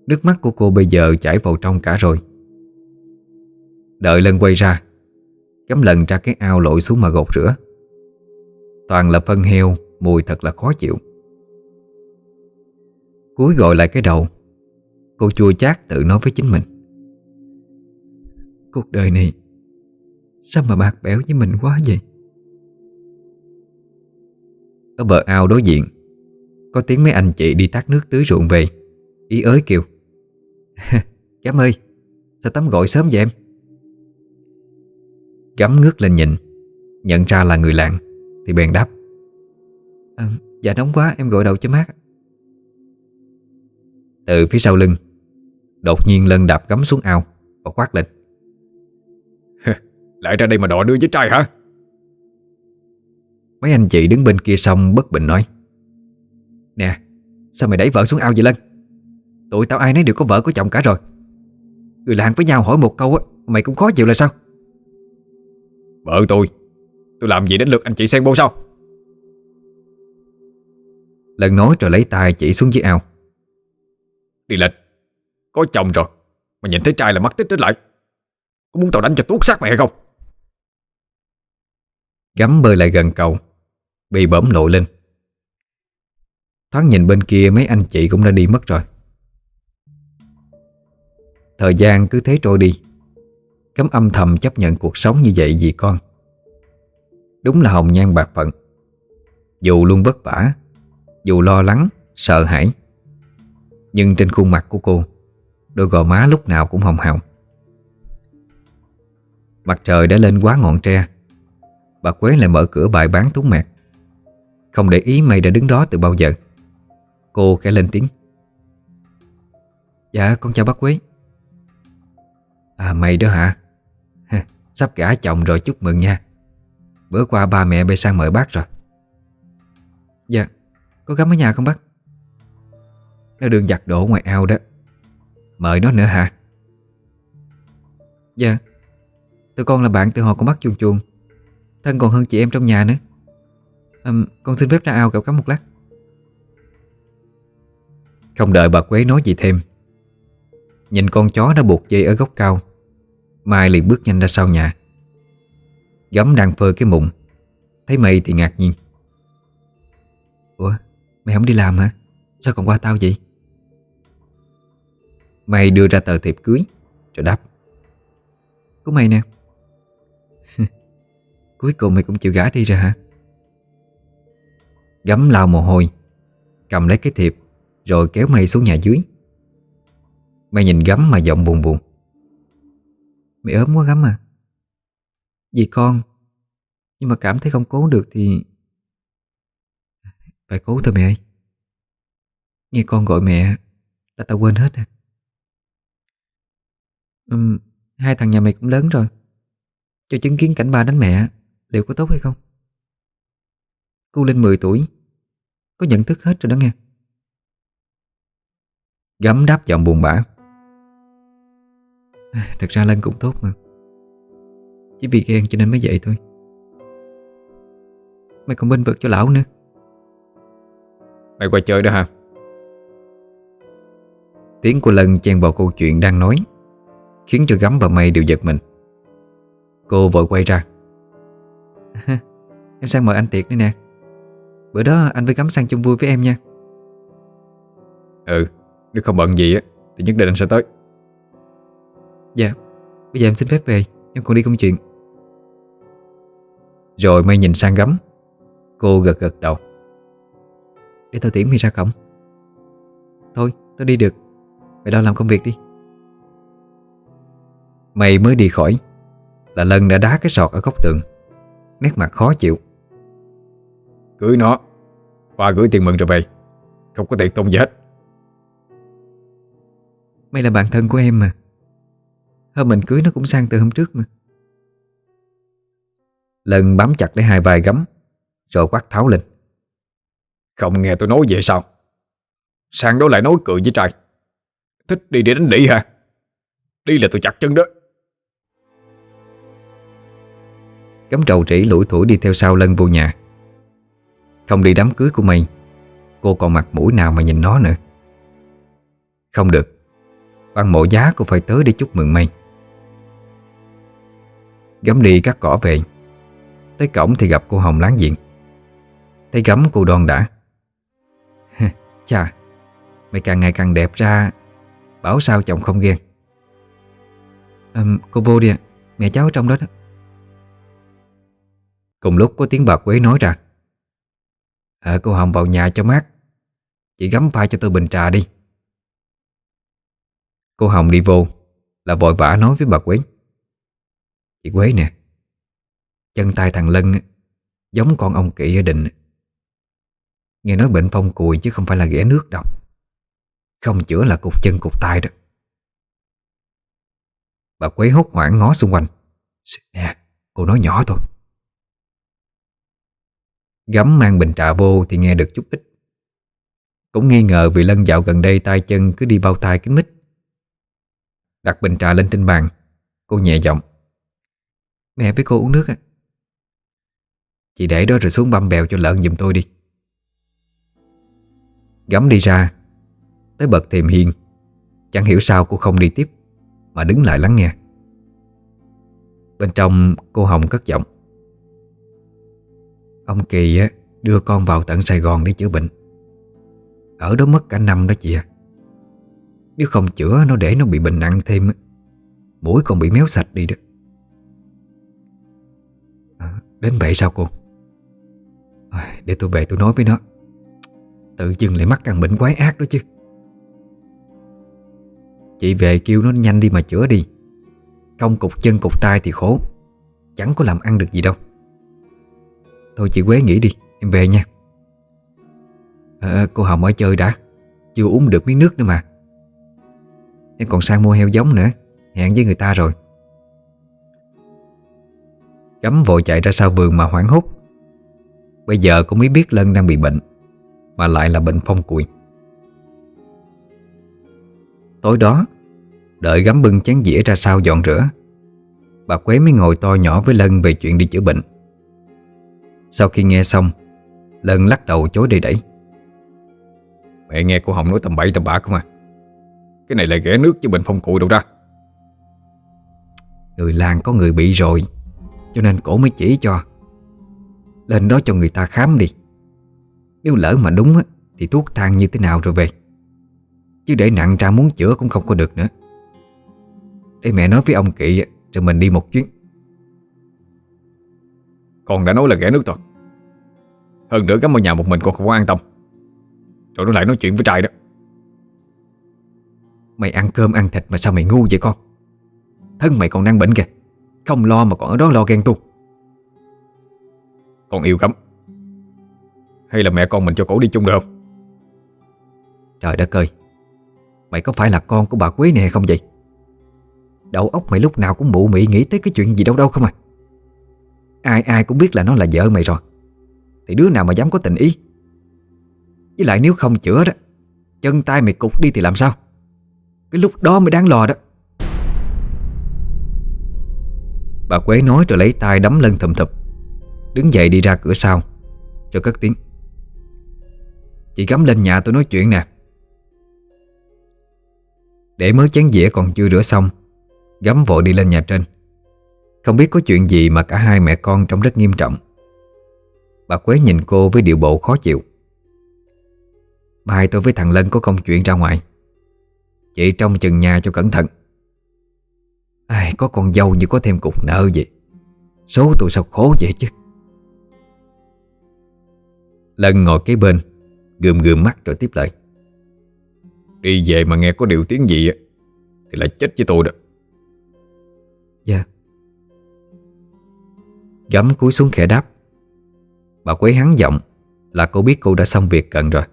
Nước mắt của cô bây giờ chảy vào trong cả rồi. Đợi lần quay ra Gắm lần ra cái ao lội xuống mà gột rửa. Toàn là phân heo, Mùi thật là khó chịu. Cúi gọi lại cái đầu Cô chua chát tự nói với chính mình. Cuộc đời này Sao mà bạc bẽo với mình quá vậy? Ở bờ ao đối diện Có tiếng mấy anh chị đi tắt nước tưới ruộng về. Ý ới kêu Cám ơi Sao tắm gọi sớm vậy em? Cắm ngước lên nhìn Nhận ra là người làng Thì bèn đáp à, Dạ nóng quá em gội đầu cho mát. Từ phía sau lưng Đột nhiên Lân đạp gắm xuống ao Và quát lên. Lại ra đây mà đọ đưa với trai hả? Mấy anh chị đứng bên kia xong bất bình nói. Nè Sao mày đẩy vợ xuống ao vậy Lân? Tụi tao ai nấy đều có vợ có chồng cả rồi. Người làng với nhau hỏi một câu á Mày cũng khó chịu là sao? Vợ tôi Tôi làm gì đến lượt anh chị xen vô sao? Lần nói rồi lấy tay chỉ xuống dưới ao. Đi lên có chồng rồi. Mà nhìn thấy trai là mất tích đến lại. Có muốn tao đánh cho tuốt xác mày hay không? Gắm bơi lại gần cầu Bị bẩm nổi lên. Thoáng nhìn bên kia mấy anh chị cũng đã đi mất rồi. Thời gian cứ thế trôi đi. Cấm âm thầm chấp nhận cuộc sống như vậy vì con. Đúng là hồng nhan bạc phận. Dù luôn vất vả Dù lo lắng, sợ hãi Nhưng trên khuôn mặt của cô Đôi gò má lúc nào cũng hồng hào. Mặt trời đã lên quá ngọn tre. Bà Quế lại mở cửa bài bán túng mẹt Không để ý mày đã đứng đó từ bao giờ. Cô khẽ lên tiếng. Dạ con chào bác Quế. À mày đó hả? Sắp gả chồng rồi, chúc mừng nha. Bữa qua ba mẹ bay sang mời bác rồi. Dạ Có gắm ở nhà không bác? Nó đường giặt đổ ngoài ao đó. Mời nó nữa hả? Dạ. Tụi con là bạn từ hồi con bắt chuồn chuồn Thân còn hơn chị em trong nhà nữa. À, Con xin phép ra ao cậu cắm một lát. Không đợi bà Quế nói gì thêm Nhìn con chó đã buộc dây ở góc cao Mai liền bước nhanh ra sau nhà. Gấm đang phơi cái mụn Thấy mày thì ngạc nhiên. Ủa mày không đi làm hả? Sao còn qua tao vậy? Mày đưa ra tờ thiệp cưới. Rồi đáp. Của mày nè. Cuối cùng mày cũng chịu gã đi rồi hả? Gấm lao mồ hôi, Cầm lấy cái thiệp, Rồi kéo mày xuống nhà dưới. Mày nhìn gấm mà giọng buồn buồn. Mày ốm quá gấm à. Vì con, Nhưng mà cảm thấy không cố được thì Phải cố thôi mẹ ơi. Nghe con gọi mẹ, Là tao quên hết à uhm, Hai thằng nhà mày cũng lớn rồi. Cho chứng kiến cảnh ba đánh mẹ Liệu có tốt hay không? Cô Linh 10 tuổi Có nhận thức hết rồi đó nghe. Gấm đáp giọng buồn bã. Thật ra Lân cũng tốt mà. Chỉ vì ghen cho nên mới vậy thôi. Mày còn bên vực cho lão nữa. Mày qua chơi đó hả? Tiếng của Lân chen vào câu chuyện đang nói Khiến cho Gấm và Mây đều giật mình. Cô vội quay ra. Em sang mời anh tiệc đây nè. Bữa đó anh với Gấm sang chung vui với em nha. Ừ Nếu không bận gì á Thì nhất định anh sẽ tới. Dạ Bây giờ em xin phép về Em còn đi công chuyện. Rồi Mây nhìn sang Gấm. Cô gật gật đầu. Để tao tiễn mày ra cổng. Thôi tao đi được. Mày lo làm công việc đi Mày mới đi khỏi. Là Lân đã đá cái sọt ở góc tường. Nét mặt khó chịu. Cưới nó. Ba gửi tiền mừng rồi về Không có tiền tung gì hết. Mày là bạn thân của em mà. Hôm mình cưới nó cũng sang từ hôm trước mà. Lân bám chặt lấy hai vai gấm Rồi quát tháo lên. Không nghe tôi nói vậy sao? Sang đó lại nói cười với trai. Thích đi để đánh đỉ hả? Đi là tôi chặt chân đó Gấm trầu trĩ lủi thủi đi theo sau Lân vô nhà. Không đi đám cưới của mày Cô còn mặt mũi nào mà nhìn nó nữa? Không được Bằng mộ giá cô phải tới để chúc mừng mày. Gấm đi cắt cỏ về Tới cổng thì gặp cô Hồng láng diện Thấy gấm cô đoan đã. Chà Mày càng ngày càng đẹp ra Bảo sao chồng không ghen? À, Cô vô đi ạ Mẹ cháu ở trong đó đó. Cùng lúc có tiếng bà Quế nói ra. À cô Hồng vào nhà cho mát. Chị gắm pha cho tôi bình trà đi. Cô Hồng đi vô, Là vội vã nói với bà Quế. Chị Quế nè, Chân tay thằng Lân Giống con ông kỵ ở định Nghe nói bệnh phong cùi chứ không phải là ghẻ nước đâu. Không chữa là cục chân cục tay đó. Bà Quế hốt hoảng ngó xung quanh. Nè, cô nói nhỏ thôi. Gắm mang bình trà vô thì nghe được chút ít. Cũng nghi ngờ vì Lân dạo gần đây tay chân cứ đi bao tay kính mít. Đặt bình trà lên trên bàn, Cô nhẹ giọng. Mẹ với cô uống nước à? Chị để đó rồi xuống băm bèo cho lợn giùm tôi đi. Gắm đi ra, Tới bậc thềm hiên Chẳng hiểu sao cô không đi tiếp, Mà đứng lại lắng nghe. Bên trong, cô Hồng cất giọng. Ông Kỳ á, đưa con vào tận Sài Gòn để chữa bệnh. Ở đó mất cả năm đó chị à. Nếu không chữa nó để nó bị bệnh nặng thêm Mũi còn bị méo sạch đi đó. À, Đến vậy sao cô? À, Để tôi về tôi nói với nó. Tự dưng lại mắc căn bệnh quái ác đó chứ. Chị về kêu nó nhanh đi mà chữa đi. Không cục chân cục tay thì khổ. Chẳng có làm ăn được gì đâu. Thôi chị Quế nghỉ đi Em về nha. À, Cô Hồng ở chơi đã Chưa uống được miếng nước nữa mà. Em còn sang mua heo giống nữa Hẹn với người ta rồi. Gấm vội chạy ra sau vườn mà hoảng hốt. Bây giờ cũng mới biết Lân đang bị bệnh Mà lại là bệnh phong cùi Tối đó Đợi gắm bưng chén dĩa ra sau dọn rửa Bà Quế mới ngồi to nhỏ với Lân về chuyện đi chữa bệnh. Sau khi nghe xong Lân lắc đầu chối đầy đẩy. Mẹ nghe cô Hồng nói tầm bậy tầm bạ không à? Cái này là ghẻ nước chứ bệnh phong cùi đâu ra. Người làng có người bị rồi Cho nên cổ mới chỉ cho. Lên đó cho người ta khám đi. Nếu lỡ mà đúng á, Thì thuốc thang như thế nào rồi về? Chứ để nặng ra muốn chữa cũng không có được nữa. Để mẹ nói với ông Kỵ Rồi mình đi một chuyến Con đã nói là ghẻ nước rồi Hơn nữa cắm ở nhà một mình con không có an tâm. Rồi nó lại nói chuyện với trai đó. Mày ăn cơm ăn thịt mà sao mày ngu vậy con? Thân mày còn đang bệnh kìa. Không lo mà còn ở đó lo ghen tu Con yêu cắm. Hay là mẹ con mình cho cổ đi chung được không? Trời đất ơi. Mày có phải là con của bà Quế này hay không vậy? Đầu óc mày lúc nào cũng mụ mị nghĩ tới cái chuyện gì đâu đâu không à Ai ai cũng biết là nó là vợ mày rồi. Thì đứa nào mà dám có tình ý? Với lại nếu không chữa đó, Chân tay mày cục đi thì làm sao? Cái lúc đó mới đáng lo đó. Bà Quế nói rồi lấy tay đấm lân thầm thập Đứng dậy đi ra cửa sau, Cho cất tiếng. Chị cắm lên nhà tôi nói chuyện nè. Để mới chén dĩa còn chưa rửa xong, Gắm vội đi lên nhà trên. Không biết có chuyện gì mà cả hai mẹ con trông rất nghiêm trọng. Bà Quế nhìn cô với điệu bộ khó chịu. Mai tôi với thằng Lân có công chuyện ra ngoài. Chị trông chừng nhà cho cẩn thận. Ai, Có con dâu như có thêm cục nợ vậy? Số tụi sao khổ vậy chứ? Lân ngồi kế bên Gườm gườm mắt rồi tiếp lời. Đi về mà nghe có điều tiếng gì Thì là chết với tôi đó. Dạ. Gắm cúi xuống khẽ đáp. Bà Quế hắn giọng Là cô biết cô đã xong việc cần rồi.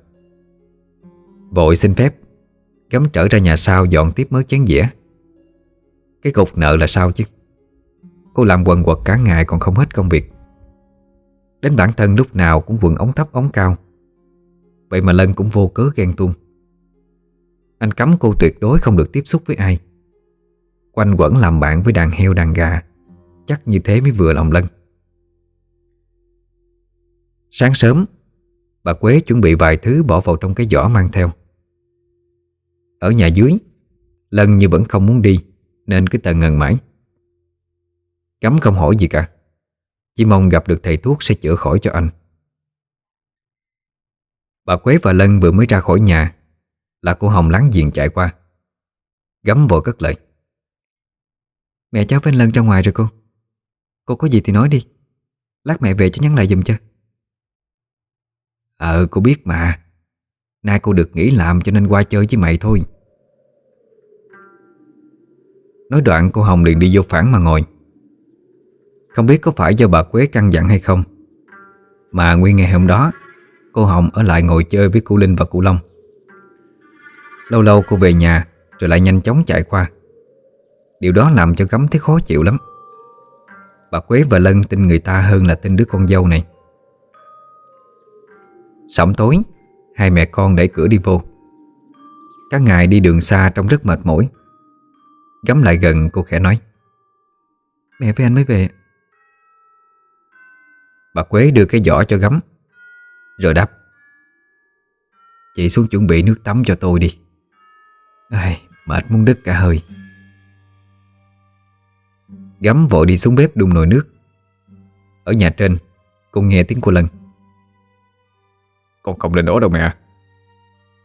Vội xin phép Gắm trở ra nhà sau dọn tiếp mớ chén dĩa. Cái cục nợ là sao chứ? Cô làm quần quật cả ngày còn không hết công việc. Đến bản thân lúc nào cũng quần ống thấp ống cao. Vậy mà Lân cũng vô cớ ghen tuông. Anh cấm cô tuyệt đối không được tiếp xúc với ai. Quanh quẩn làm bạn với đàn heo đàn gà, Chắc như thế mới vừa lòng Lân. Sáng sớm, Bà Quế chuẩn bị vài thứ bỏ vào trong cái giỏ mang theo. Ở nhà dưới, Lân như vẫn không muốn đi, Nên cứ tờ ngần mãi. Cấm không hỏi gì cả, Chỉ mong gặp được thầy thuốc sẽ chữa khỏi cho anh. Bà Quế và Lân vừa mới ra khỏi nhà, Là cô Hồng láng giềng chạy qua Gắm vội cất lời. Mẹ cháu với Lân ra ngoài rồi cô. Cô có gì thì nói đi. Lát mẹ về cho nhắn lại giùm cho. Ờ cô biết mà. Nay cô được nghỉ làm cho nên qua chơi với mày thôi. Nói đoạn, cô Hồng liền đi vô phản mà ngồi. Không biết có phải do bà Quế căn dặn hay không, Mà nguyên ngày hôm đó, Cô Hồng ở lại ngồi chơi với cô Linh và cô Long. Lâu lâu cô về nhà, Rồi lại nhanh chóng chạy qua. Điều đó làm cho gấm thấy khó chịu lắm. Bà Quế và Lân tin người ta hơn là tin đứa con dâu này. Sẩm tối Hai mẹ con đẩy cửa đi vô. Các ngài đi đường xa trông rất mệt mỏi. Gắm lại gần cô khẽ nói Mẹ với anh mới về. Bà Quế đưa cái giỏ cho gắm Rồi đáp Chị xuống chuẩn bị nước tắm cho tôi đi. Ai, Mệt muốn đứt cả hơi. Gắm vội đi xuống bếp đun nồi nước. Ở nhà trên Cô nghe tiếng cô lần con không lên đó đâu mẹ.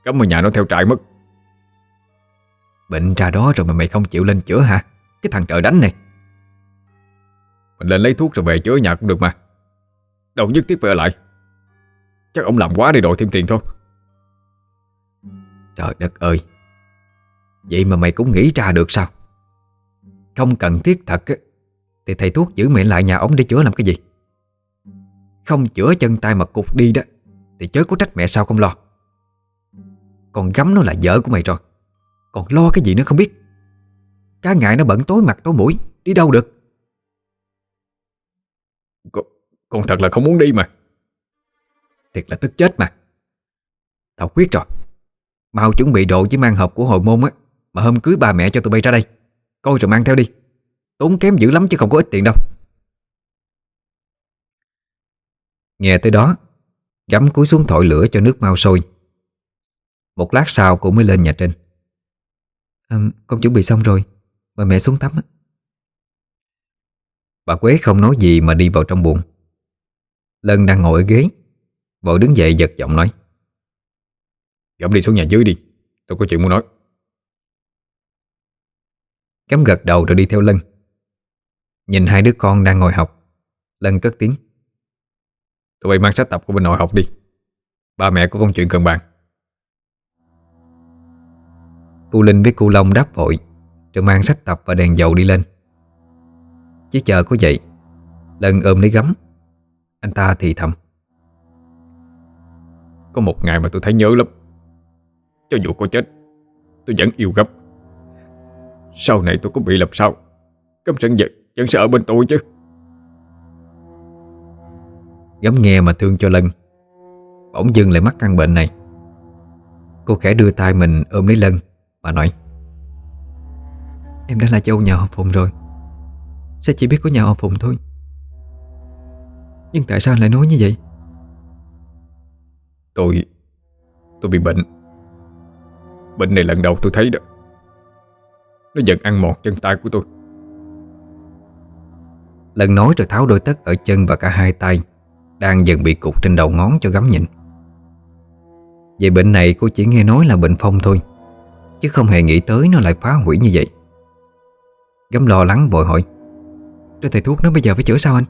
Cấm ở nhà nó theo trại mất. Bệnh ra đó rồi mà mày không chịu lên chữa hả? Cái thằng trời đánh này. Mình lên lấy thuốc rồi về chữa nhà cũng được mà. Đâu nhất thiết phải ở lại. Chắc ông làm quá để đổi thêm tiền thôi. Trời đất ơi. Vậy mà mày cũng nghĩ ra được sao? Không cần thiết thật á. Thì thầy thuốc giữ mẹ lại nhà ông để chữa làm cái gì? Không chữa chân tay mà cục đi đó Thì chớ có trách mẹ sao không lo. Còn gắm nó là vợ của mày rồi. Còn lo cái gì nữa không biết. Cả ngày nó bận tối mặt tối mũi Đi đâu được? Con, con thật là không muốn đi mà. Thiệt là tức chết mà. Tao quyết rồi. Mau chuẩn bị đồ với mang hộp của hồi môn á Mà hôm cưới ba mẹ cho tụi bay ra đây. Coi rồi mang theo đi. Tốn kém dữ lắm chứ không có ít tiền đâu. Nghe tới đó Gắm cúi xuống thổi lửa cho nước mau sôi. Một lát sau cô mới lên nhà trên à, Con chuẩn bị xong rồi Mời mẹ xuống tắm. Bà Quế không nói gì mà đi vào trong buồng. Lân đang ngồi ở ghế Vội đứng dậy giật giọng nói. Gắm đi xuống nhà dưới đi Tôi có chuyện muốn nói. Gắm gật đầu rồi đi theo Lân. Nhìn hai đứa con đang ngồi học Lân cất tiếng Tụi bay mang sách tập của bên nội học đi. Ba mẹ có công chuyện cần bàn. Cô Linh với cô Long đáp vội Rồi mang sách tập và đèn dầu đi lên. Chỉ chờ có vậy lần ôm lấy gấm, Anh ta thì thầm. Có một ngày mà tôi thấy nhớ lắm. Cho dù có chết Tôi vẫn yêu gấp Sau này tôi có bị làm sao? Cấm sẵn giật vẫn sẽ ở bên tôi chứ. Gắm nghe mà thương cho Lân. Bỗng dưng lại mắc căn bệnh này. Cô khẽ đưa tay mình ôm lấy Lân Mà nói Em đã là châu nhà họ Phùng rồi. Sẽ chỉ biết có nhà họ Phùng thôi. Nhưng tại sao anh lại nói như vậy? Tôi Tôi bị bệnh. Bệnh này lần đầu tôi thấy đó. Nó dần ăn mòn chân tay của tôi. Lân nói rồi tháo đôi tất ở chân và cả hai tay đang dần bị cục trên đầu ngón cho gắm nhịn Về bệnh này cô chỉ nghe nói là bệnh phong thôi, Chứ không hề nghĩ tới nó lại phá hủy như vậy. Gắm lo lắng vội hỏi Rồi thầy thuốc nó bây giờ phải chữa sao anh?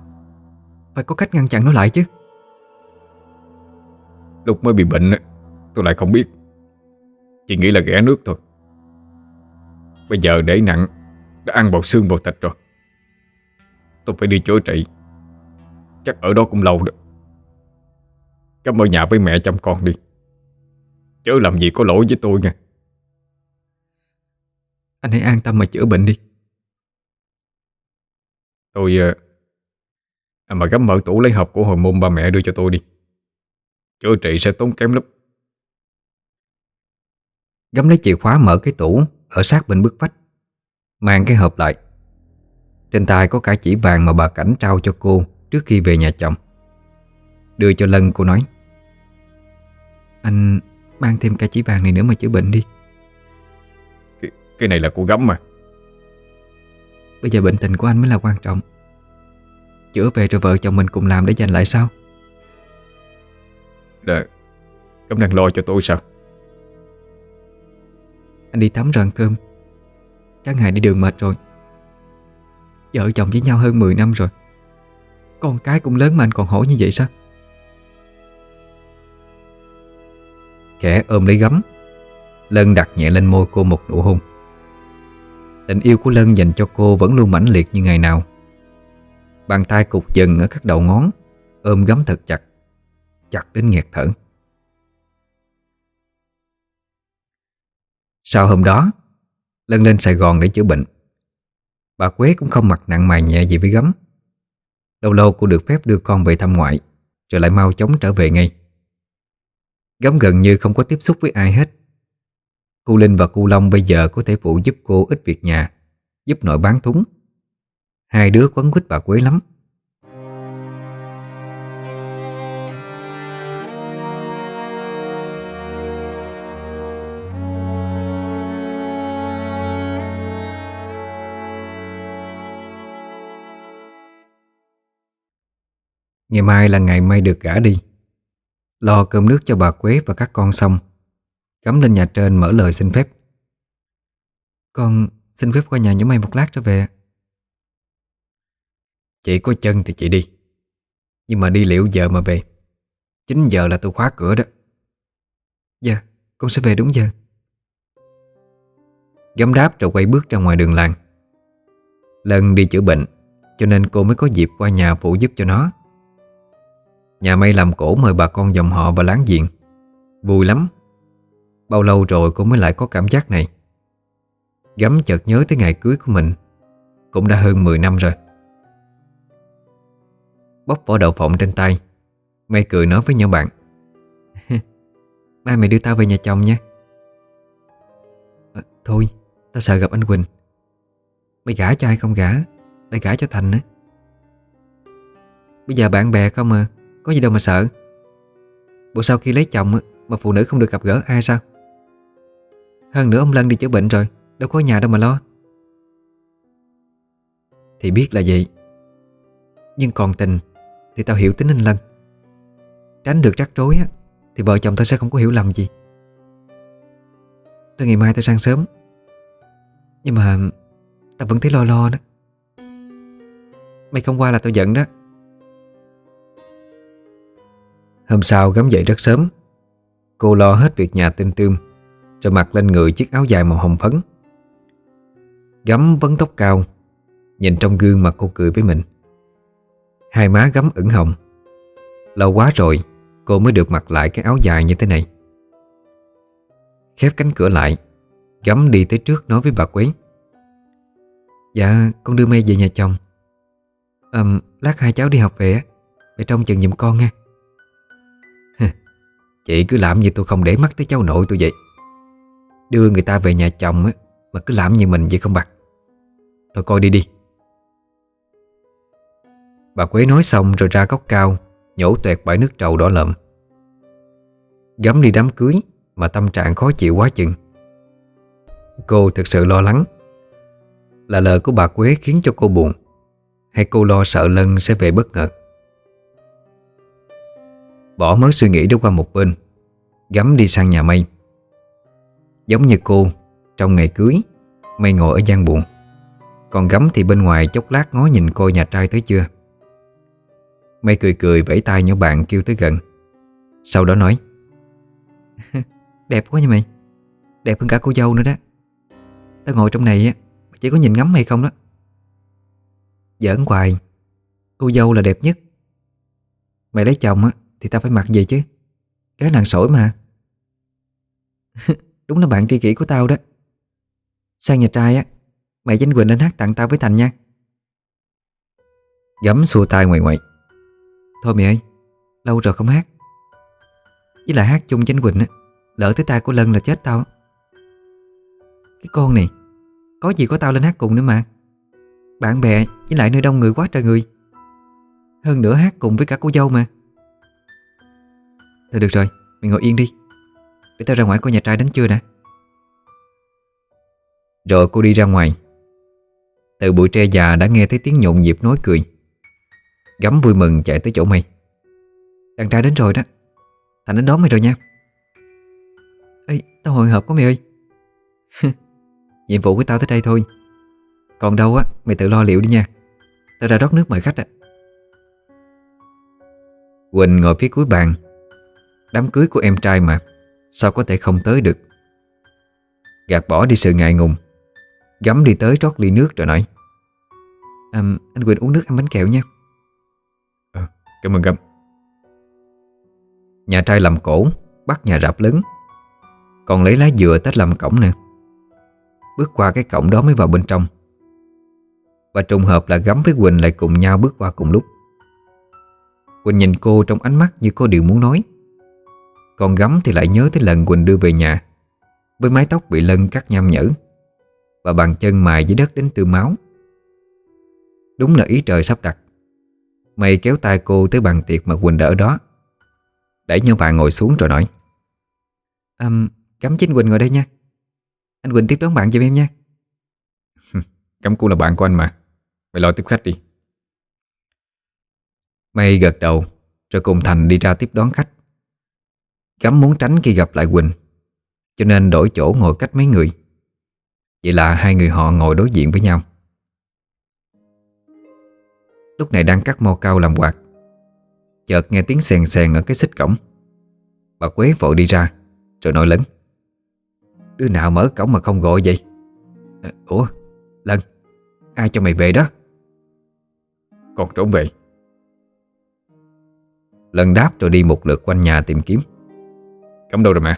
Phải có cách ngăn chặn nó lại chứ. Lúc mới bị bệnh Tôi lại không biết, Chỉ nghĩ là ghẻ nước thôi. Bây giờ để nặng, Đã ăn vào xương vào thịt rồi. Tôi phải đi chữa trị, Chắc ở đó cũng lâu đó. Cắm ở nhà với mẹ chăm con đi. Chớ làm gì có lỗi với tôi nha. Anh hãy an tâm mà chữa bệnh đi. Tôi ờ, à, Mà gắm mở tủ lấy hộp của hồi môn ba mẹ đưa cho tôi đi. Chữa trị sẽ tốn kém lắm. Gắm lấy chìa khóa mở cái tủ Ở sát bên bức vách. Mang cái hộp lại. Trên tay có cả chỉ vàng mà bà Cảnh trao cho cô Trước khi về nhà chồng. Đưa cho Lân cô nói Anh mang thêm cả chỉ vàng này nữa mà chữa bệnh đi. Cái, cái này là của gắm mà. Bây giờ bệnh tình của anh mới là quan trọng. Chữa về rồi vợ chồng mình cùng làm để giành lại sao? Là Gắm đang lo cho tôi sao? Anh đi tắm rồi ăn cơm Các ngày đi đường mệt rồi. Vợ chồng với nhau hơn 10 năm rồi. Con cái cũng lớn mà anh còn hỏi như vậy sao Khẽ ôm lấy gấm. Lân đặt nhẹ lên môi cô một nụ hôn. Tình yêu của Lân dành cho cô vẫn luôn mãnh liệt như ngày nào. Bàn tay cục dần ở các đầu ngón, Ôm gấm thật chặt Chặt đến nghẹt thở. Sau hôm đó, Lân lên Sài Gòn để chữa bệnh. Bà Quế cũng không mặc nặng mày nhẹ gì với gấm. Lâu lâu cô được phép đưa con về thăm ngoại, Rồi lại mau chóng trở về ngay. Gấm gần như không có tiếp xúc với ai hết. Cô Linh và cô Long bây giờ có thể phụ giúp cô ít việc nhà, Giúp nội bán thúng. Hai đứa quấn quýt bà Quế lắm. Ngày mai là ngày May được gả đi. Lo cơm nước cho bà Quế và các con xong. Cắm lên nhà trên mở lời xin phép. Con xin phép qua nhà nhóm mày một lát rồi về Chị có chân thì chị đi. Nhưng mà đi liệu giờ mà về? 9 giờ là tôi khóa cửa đó. Dạ con sẽ về đúng giờ. Gấm đáp rồi quay bước ra ngoài đường làng. Lần đi chữa bệnh Cho nên cô mới có dịp qua nhà phụ giúp cho nó Nhà may làm cổ mời bà con dòng họ và láng giềng. Vui lắm. Bao lâu rồi cô mới lại có cảm giác này? Gấm chợt nhớ tới ngày cưới của mình. Cũng đã hơn 10 năm rồi. Bóc vỏ đậu phộng trên tay. May cười nói với nhau bạn. Mai mày đưa tao về nhà chồng nha. À, Thôi Tao sợ gặp anh Quỳnh. Mày gả cho ai không gả Lại gả cho Thành á. Bây giờ bạn bè không à? Có gì đâu mà sợ. Bộ sau khi lấy chồng Mà phụ nữ không được gặp gỡ ai sao? Hơn nữa ông Lân đi chữa bệnh rồi, Đâu có nhà đâu mà lo. Thì biết là vậy. Nhưng còn tình Thì tao hiểu tính anh Lân. Tránh được rắc rối á, Thì vợ chồng tao sẽ không có hiểu lầm gì. Tới ngày mai tao sang sớm. Nhưng mà Tao vẫn thấy lo lo đó. Mày không qua là tao giận đó. Hôm sau gấm dậy rất sớm. Cô lo hết việc nhà tinh tươm Rồi mặc lên người chiếc áo dài màu hồng phấn. Gấm vấn tóc cao Nhìn trong gương mà cô cười với mình. Hai má gấm ửng hồng. Lâu quá rồi Cô mới được mặc lại cái áo dài như thế này. Khép cánh cửa lại Gấm đi tới trước nói với bà Quế. Dạ con đưa May về nhà chồng. À, Lát hai cháu đi học về Mẹ trông chừng giùm con nha. Chị cứ làm như tôi không để mắt tới cháu nội tôi vậy. Đưa người ta về nhà chồng á, Mà cứ làm như mình vậy không bạc Thôi coi đi đi. Bà Quế nói xong rồi ra góc cao, Nhổ tuẹt bãi nước trầu đỏ lợm. Gắm đi đám cưới Mà tâm trạng khó chịu quá chừng. Cô thực sự lo lắng. Là lời của bà Quế khiến cho cô buồn. Hay cô lo sợ Lân sẽ về bất ngờ? Bỏ mớ suy nghĩ đó qua một bên, Gắm đi sang nhà mây Giống như cô, Trong ngày cưới Mây ngồi ở gian buồn, Còn gắm thì bên ngoài chốc lát ngó nhìn coi nhà trai tới chưa. Mây cười cười vẫy tay nhỏ bạn kêu tới gần, Sau đó nói, Đẹp quá nha mày Đẹp hơn cả cô dâu nữa đó. Tao ngồi trong này á Chỉ có nhìn ngắm hay không đó. Giỡn hoài, Cô dâu là đẹp nhất. Mày lấy chồng á thì ta phải mặc gì chứ. Cái nàng sổi mà. Đúng là bạn tri kỷ của tao đó. Sang nhà trai á, Mẹ Danh Quỳnh lên hát tặng tao với Thành nha. Gấm xua tay ngoài ngoài. Thôi mẹ ơi, Lâu rồi không hát. Với lại hát chung Danh Quỳnh á, Lỡ tới tay của Lân là chết tao. Cái con này, Có gì có tao lên hát cùng nữa mà. Bạn bè với lại nơi đông người quá trời người. Hơn nữa hát cùng với cả cô dâu mà. Thôi được rồi Mày ngồi yên đi. Để tao ra ngoài coi nhà trai đến chưa nè Rồi cô đi ra ngoài. Từ bụi tre già đã nghe thấy tiếng nhộn nhịp nói cười. Gắm vui mừng chạy tới chỗ mày. Đàn trai đến rồi đó. Thành đến đón mày rồi nha. Ê, tao hồi hộp quá mày ơi. Nhiệm vụ của tao tới đây thôi. Còn đâu á, mày tự lo liệu đi nha. Tao ra rót nước mời khách ạ. Quỳnh ngồi phía cuối bàn Đám cưới của em trai mà. Sao có thể không tới được? Gạt bỏ đi sự ngại ngùng. Gắm đi tới rót ly nước rồi nói. À, Anh Quỳnh uống nước ăn bánh kẹo nha. À, Cảm ơn Gắm Nhà trai làm cổ Bắt nhà rạp lớn. Còn lấy lá dừa tết làm cổng nè Bước qua cái cổng đó mới vào bên trong. Và trùng hợp là gắm với Quỳnh lại cùng nhau bước qua cùng lúc. Quỳnh nhìn cô trong ánh mắt như có điều muốn nói Còn gắm thì lại nhớ tới lần Quỳnh đưa về nhà Với mái tóc bị lân cắt nham nhở Và bàn chân mài dưới đất đến tư máu. Đúng là ý trời sắp đặt. Mày kéo tay cô tới bàn tiệc mà Quỳnh đỡ đó. Đẩy nhau bạn ngồi xuống rồi nói. À, Cắm chính Quỳnh ngồi đây nha. Anh Quỳnh tiếp đón bạn giùm em nha. Cắm cũng là bạn của anh mà. Mày lo tiếp khách đi. Mây gật đầu Rồi cùng Thành đi ra tiếp đón khách cấm muốn tránh khi gặp lại Quỳnh Cho nên đổi chỗ ngồi cách mấy người. Vậy là hai người họ ngồi đối diện với nhau. Lúc này đang cắt mo cao làm quạt Chợt nghe tiếng xèn xèn ở cái xích cổng. Bà Quế vội đi ra Rồi nói lớn. Đứa nào mở cổng mà không gọi vậy? À, Ủa Lân Ai cho mày về đó? Con trốn về. Lân đáp rồi đi một lượt quanh nhà tìm kiếm. Cắm đâu rồi mẹ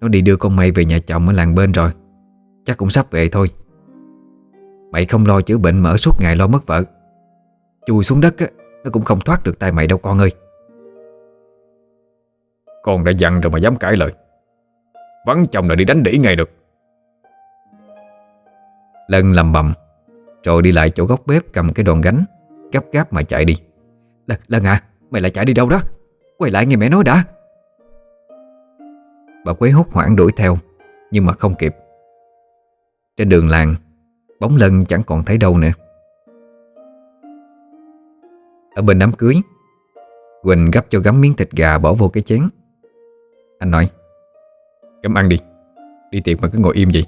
Nó đi đưa con mày về nhà chồng ở làng bên rồi. Chắc cũng sắp về thôi. Mày không lo chữa bệnh mở suốt ngày lo mất vợ. Chui xuống đất á Nó cũng không thoát được tay mày đâu con ơi. Con đã dặn rồi mà dám cãi lời. Vắng chồng là đi đánh đỉ ngay được. Lân lầm bầm Rồi đi lại chỗ góc bếp cầm cái đòn gánh Gấp gáp mà chạy đi. Lần, lần à Mày lại chạy đi đâu đó? Quay lại nghe mẹ nói đã. Bà Quế hốt hoảng đuổi theo Nhưng mà không kịp. Trên đường làng Bóng Lân chẳng còn thấy đâu nữa. Ở bên đám cưới Quỳnh gấp cho gắm miếng thịt gà bỏ vô cái chén. Anh nói Cắm ăn đi Đi tiệc mà cứ ngồi im vậy.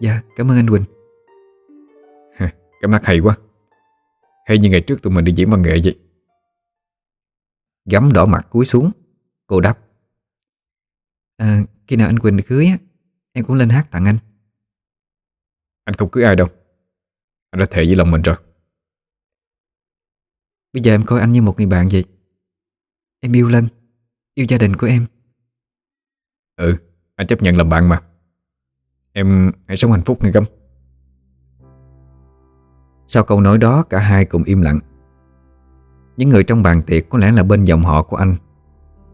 Dạ cảm ơn anh Quỳnh. Cái mắt hay quá. Hay như ngày trước tụi mình đi diễn văn nghệ vậy. Gắm đỏ mặt cúi xuống Cô đáp À khi nào anh Quỳnh được cưới á Em cũng lên hát tặng anh. Anh không cưới ai đâu. Anh đã thề với lòng mình rồi. Bây giờ em coi anh như một người bạn vậy. Em yêu Lân Yêu gia đình của em. Ừ Anh chấp nhận làm bạn mà. Em hãy sống hạnh phúc nghe Gấm. Sau câu nói đó cả hai cùng im lặng. Những người trong bàn tiệc có lẽ là bên dòng họ của anh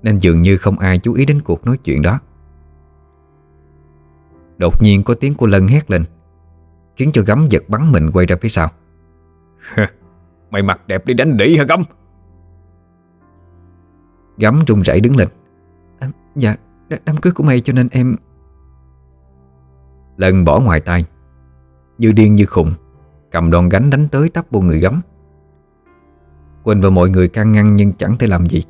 Nên dường như không ai chú ý đến cuộc nói chuyện đó. Đột nhiên có tiếng của Lân hét lên Khiến cho gấm giật bắn mình quay ra phía sau. Mày mặc đẹp đi đánh đỉ hả Gấm? Gấm run rẩy đứng lên. À, Dạ đám cưới của mày cho nên em Lân bỏ ngoài tay Như điên như khùng Cầm đòn gánh đánh tới tấp vô người gấm. Quỳnh và mọi người can ngăn nhưng chẳng thể làm gì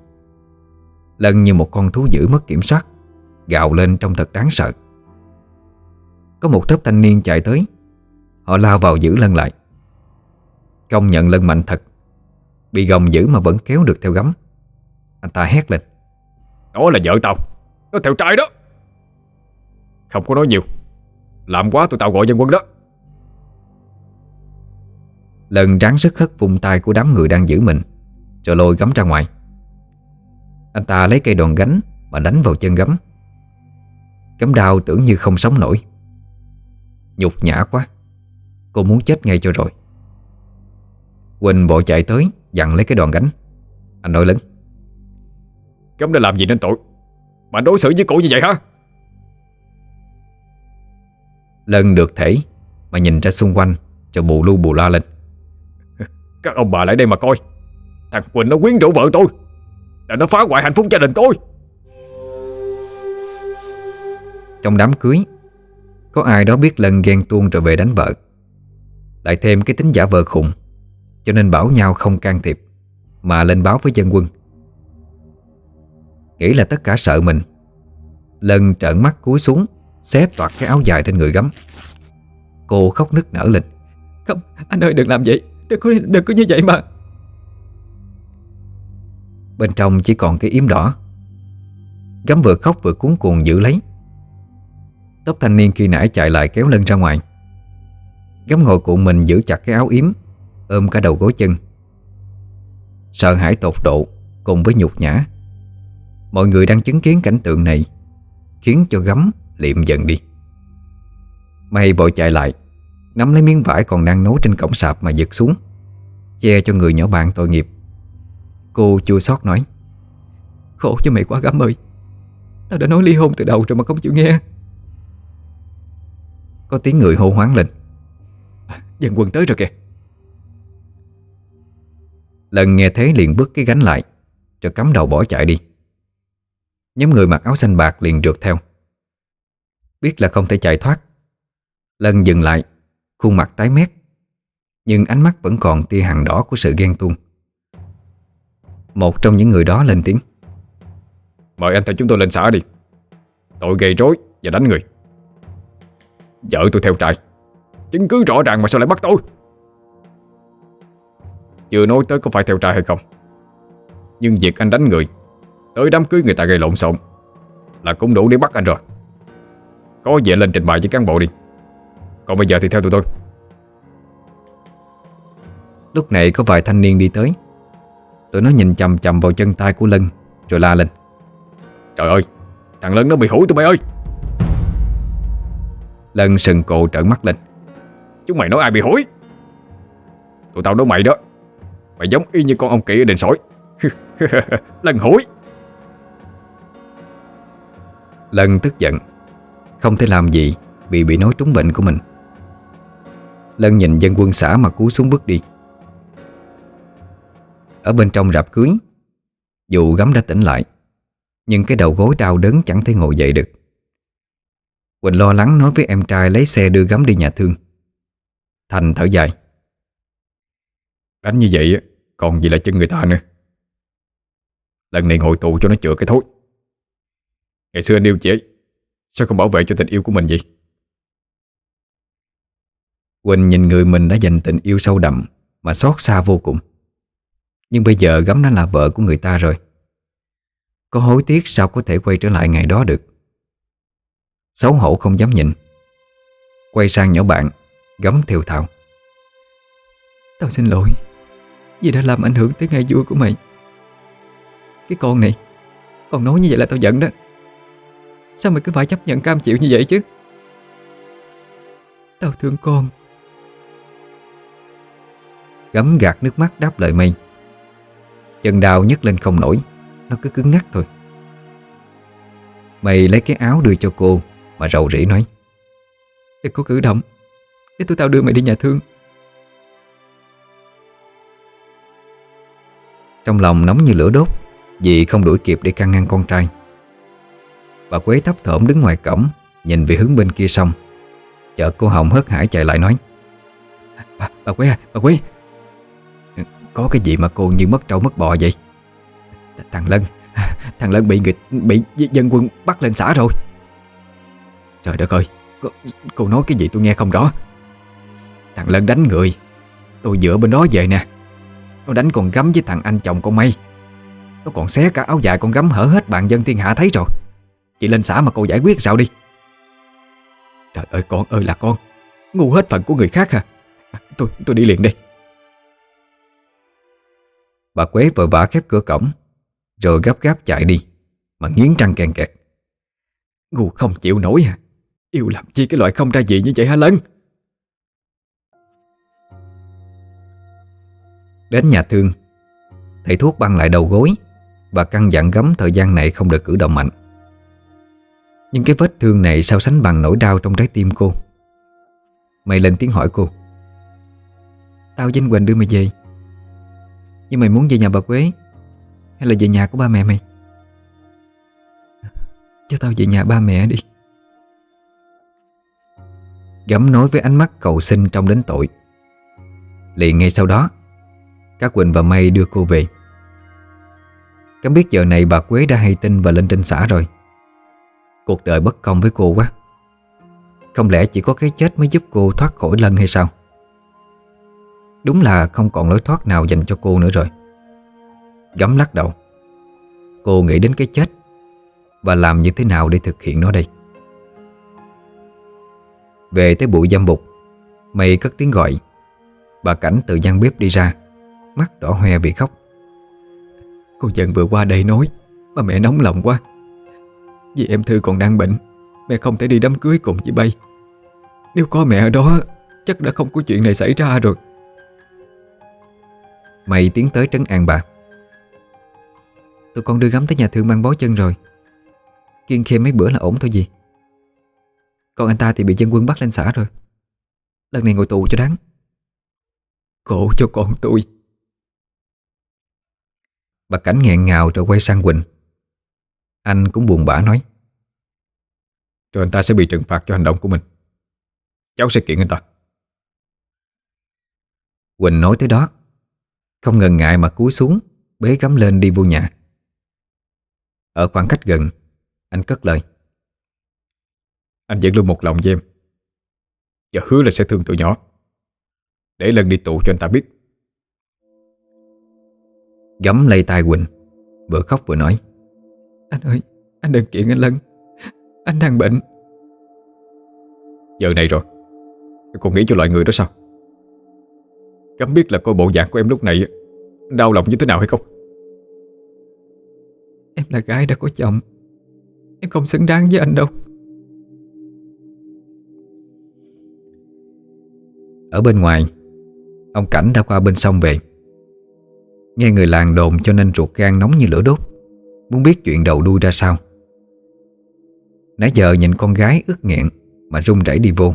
Lân như một con thú dữ mất kiểm soát Gào lên trông thật đáng sợ. Có một thớp thanh niên chạy tới Họ lao vào giữ Lân lại. Công nhận Lân mạnh thật Bị gồng giữ mà vẫn kéo được theo gấm. Anh ta hét lên Đó là vợ tao Nó theo trai đó. Không có nói nhiều Làm quá tụi tao gọi dân quân đó. Lần ráng sức hất vùng tay của đám người đang giữ mình Rồi lôi gấm ra ngoài Anh ta lấy cây đòn gánh Mà đánh vào chân gấm. Gấm đau tưởng như không sống nổi. Nhục nhã quá. Cô muốn chết ngay cho rồi. Quỳnh bộ chạy tới Dặn lấy cái đòn gánh. Anh nói lớn. Gấm đã làm gì nên tội? Mà đối xử với cổ như vậy hả? Lân được thể Mà nhìn ra xung quanh Cho bù lu bù la lên. Các ông bà lại đây mà coi. Thằng Quỳnh nó quyến rũ vợ tôi là nó phá hoại hạnh phúc gia đình tôi. Trong đám cưới Có ai đó biết lần ghen tuông rồi về đánh vợ. Lại thêm cái tính giả vợ khùng Cho nên bảo nhau không can thiệp Mà lên báo với dân quân. Nghĩ là tất cả sợ mình Lần trợn mắt cúi xuống Xé toạc cái áo dài trên người gấm. Cô khóc nức nở lên. Không anh ơi đừng làm vậy Đừng có, đừng có như vậy mà. Bên trong chỉ còn cái yếm đỏ. Gấm vừa khóc vừa cuốn cuồng giữ lấy. Tóc thanh niên khi nãy chạy lại kéo lưng ra ngoài. Gấm ngồi cuộn mình giữ chặt cái áo yếm, Ôm cả đầu gối chân. Sợ hãi tột độ Cùng với nhục nhã. Mọi người đang chứng kiến cảnh tượng này, Khiến cho gấm liệm dần đi. May bội chạy lại, Nắm lấy miếng vải còn đang nấu trên cổng sạp mà giật xuống, Che cho người nhỏ bạn tội nghiệp. Cô chua xót nói. Khổ cho mày quá gắm ơi Tao đã nói ly hôn từ đầu rồi mà không chịu nghe. Có tiếng người hô hoáng lên. Dân quân tới rồi kìa. Lần nghe thế liền bước cái gánh lại, Rồi cắm đầu bỏ chạy đi. Nhóm người mặc áo xanh bạc liền rượt theo. Biết là không thể chạy thoát. Lần dừng lại, Khuôn mặt tái mét, Nhưng ánh mắt vẫn còn tia hàng đỏ của sự ghen tuông. Một trong những người đó lên tiếng. Mời anh theo chúng tôi lên xã đi. Tội gây rối và đánh người. Vợ tôi theo trại. Chứng cứ rõ ràng mà sao lại bắt tôi? Chưa nói tới có phải theo trại hay không. Nhưng việc anh đánh người Tới đám cưới người ta gây lộn xộn Là cũng đủ để bắt anh rồi. Có về lên trình bày với cán bộ đi. Còn bây giờ thì theo tụi tôi. Lúc này có vài thanh niên đi tới Tụi nó nhìn chầm chầm vào chân tay của Lân, Rồi la lên. Trời ơi, Thằng Lân nó bị hủi tụi mày ơi. Lân sừng cổ trợn mắt lên. Chúng mày nói ai bị hủi Tụi tao nói mày đó. Mày giống y như con ông kỵ ở đền sỏi. Lân hủi Lân tức giận, Không thể làm gì Vì bị nói trúng bệnh của mình. Lân nhìn dân quân xã mà cú xuống bước đi. Ở bên trong rạp cưới. Dù gấm đã tỉnh lại Nhưng cái đầu gối đau đớn chẳng thể ngồi dậy được. Quỳnh lo lắng nói với em trai lấy xe đưa gấm đi nhà thương. Thành thở dài. Đánh như vậy còn gì là chân người ta nữa. Lần này ngồi tù cho nó chữa cái thối. Ngày xưa anh yêu chị ấy Sao không bảo vệ cho tình yêu của mình vậy? Quỳnh nhìn người mình đã dành tình yêu sâu đậm Mà xót xa vô cùng nhưng bây giờ gấm đã là vợ của người ta rồi. Có hối tiếc sao có thể quay trở lại ngày đó được? Xấu hổ không dám nhìn. Quay sang nhỏ bạn, Gấm thiều thào. Tao xin lỗi, Vì đã làm ảnh hưởng tới ngày vui của mày. Cái con này Còn nói như vậy là tao giận đó. Sao mày cứ phải chấp nhận cam chịu như vậy chứ? Tao thương con. Gấm gạt nước mắt đáp lời mình. Chân đau nhấc lên không nổi. Nó cứ cứng ngắc thôi. Mày lấy cái áo đưa cho cô Mà rầu rĩ nói Đừng có cử động. Để tụi tao đưa mày đi nhà thương. Trong lòng nóng như lửa đốt Vì không đuổi kịp để can ngăn con trai. Bà Quế thấp thỏm đứng ngoài cổng Nhìn về hướng bên kia sông. Chợt cô Hồng hớt hải chạy lại nói Bà, bà Quế à, bà Quế có cái gì mà cô như mất trâu mất bò vậy? Thằng Lân Thằng Lân bị người bị dân quân bắt lên xã rồi. Trời đất ơi cô, cô nói cái gì tôi nghe không rõ. Thằng Lân đánh người Tôi dựa bên đó về nè. Nó đánh con gắm với thằng anh chồng con May. Nó còn xé cả áo dài con gắm hở hết bạn dân thiên hạ thấy rồi. Chị lên xã mà cô giải quyết sao đi? Trời ơi con ơi là con Ngu hết phần của người khác hả? Tôi tôi đi liền đi. Bà Quế vội vã khép cửa cổng, Rồi gấp gáp chạy đi, Mà nghiến răng kèn kẹt. Ngu không chịu nổi à Yêu làm chi cái loại không ra gì như vậy hả Lân? Đến nhà thương, Thầy thuốc băng lại đầu gối Và căn dặn gấm thời gian này không được cử động mạnh. Nhưng cái vết thương này sao sánh bằng nỗi đau trong trái tim cô? Mày lên tiếng hỏi cô. Tao Vinh Quỳnh đưa mày về. Nhưng mày muốn về nhà bà Quế Hay là về nhà của ba mẹ mày? Cho tao về nhà ba mẹ đi. Gấm nói với ánh mắt cầu xin trong đến tội. Liền ngay sau đó, Các Quỳnh và May đưa cô về. Cấm biết giờ này bà Quế đã hay tin và lên trên xã rồi. Cuộc đời bất công với cô quá. Không lẽ chỉ có cái chết mới giúp cô thoát khỏi lần hay sao? Đúng là không còn lối thoát nào dành cho cô nữa rồi. Gắm lắc đầu. Cô nghĩ đến cái chết Và làm như thế nào để thực hiện nó đây? Về tới bụi giam bục Mày cất tiếng gọi. Bà Cảnh từ gian bếp đi ra, Mắt đỏ hoe vì khóc. Cô dần vừa qua đây nói Mà mẹ nóng lòng quá. Vì em Thư còn đang bệnh, Mẹ không thể đi đám cưới cùng với Bay. Nếu có mẹ ở đó, Chắc đã không có chuyện này xảy ra rồi. Mày tiến tới trấn an bà. Tụi con đưa gắm tới nhà thương mang bó chân rồi. Kiên khe mấy bữa là ổn thôi gì Còn anh ta thì bị dân quân bắt lên xã rồi. Lần này ngồi tù cho đáng. Khổ cho con tôi. Bà Cảnh nghẹn ngào rồi quay sang Quỳnh. Anh cũng buồn bã nói. Rồi anh ta sẽ bị trừng phạt cho hành động của mình. Cháu sẽ kiện anh ta. Quỳnh nói tới đó. Không ngần ngại mà cúi xuống Bế gắm lên đi vô nhà. Ở khoảng cách gần Anh cất lời. Anh vẫn luôn một lòng với em. Và hứa là sẽ thương tụi nhỏ. Để lần đi tù cho anh ta biết. Gắm lấy tay Quỳnh Vừa khóc vừa nói. Anh ơi, anh đừng kiện anh Lân. Anh đang bệnh. Giờ này rồi. Em còn nghĩ cho loại người đó sao Cấm biết là coi bộ dạng của em lúc này Đau lòng như thế nào hay không? Em là gái đã có chồng. Em không xứng đáng với anh đâu. Ở bên ngoài Ông Cảnh đã qua bên sông về. Nghe người làng đồn cho nên ruột gan nóng như lửa đốt Muốn biết chuyện đầu đuôi ra sao. Nãy giờ nhìn con gái ướt nghẹn Mà run rẩy đi vô.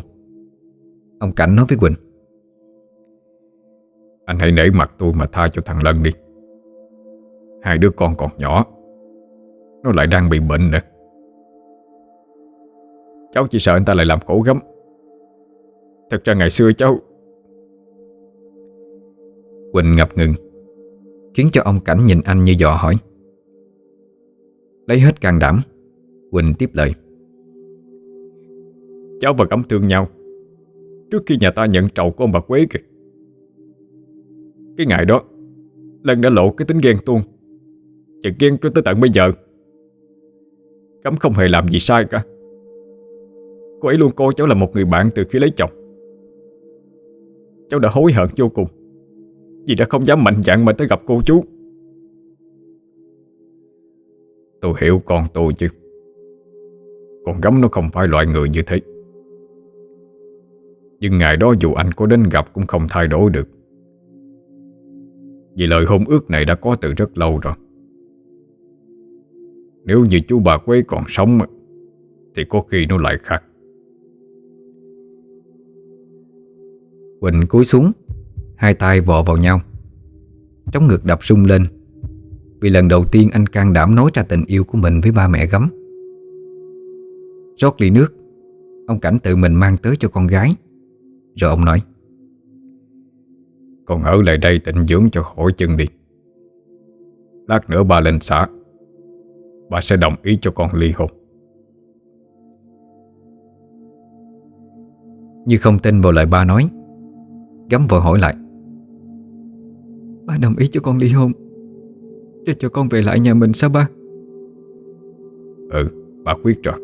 Ông Cảnh nói với Quỳnh anh hãy nể mặt tôi mà tha cho thằng Lân đi. Hai đứa con còn nhỏ, Nó lại đang bị bệnh nữa. Cháu chỉ sợ anh ta lại làm khổ gấm. Thật ra ngày xưa cháu Quỳnh ngập ngừng, Khiến cho ông Cảnh nhìn anh như dò hỏi. Lấy hết can đảm, Quỳnh tiếp lời. Cháu và Cẩm thương nhau. Trước khi nhà ta nhận trầu của ông bà Quế kìa. Cái ngày đó Lân đã lộ cái tính ghen tuông. Và ghen cho tới tận bây giờ, cấm không hề làm gì sai cả. Cô ấy luôn coi cháu là một người bạn từ khi lấy chồng. Cháu đã hối hận vô cùng Vì đã không dám mạnh dạn mà tới gặp cô chú. Tôi hiểu con tôi chứ. Con gấm nó không phải loại người như thế. Nhưng ngày đó dù anh có đến gặp cũng không thay đổi được. Vì lời hôn ước này đã có từ rất lâu rồi. Nếu như chú bà Quế còn sống, Thì có khi nó lại khác. Quỳnh cúi xuống, Hai tay vò vào nhau. Trong ngực đập rung lên, Vì lần đầu tiên anh can đảm nói ra tình yêu của mình với ba mẹ gấm. Rót ly nước, Ông Cảnh tự mình mang tới cho con gái, Rồi ông nói con ở lại đây tịnh dưỡng cho khỏi chân đi. Lát nữa bà lên xã Bà sẽ đồng ý cho con ly hôn. Như không tin vào lời ba nói Gấm vội hỏi lại. Ba đồng ý cho con ly hôn Để cho con về lại nhà mình sao ba? Ừ, bà quyết rồi.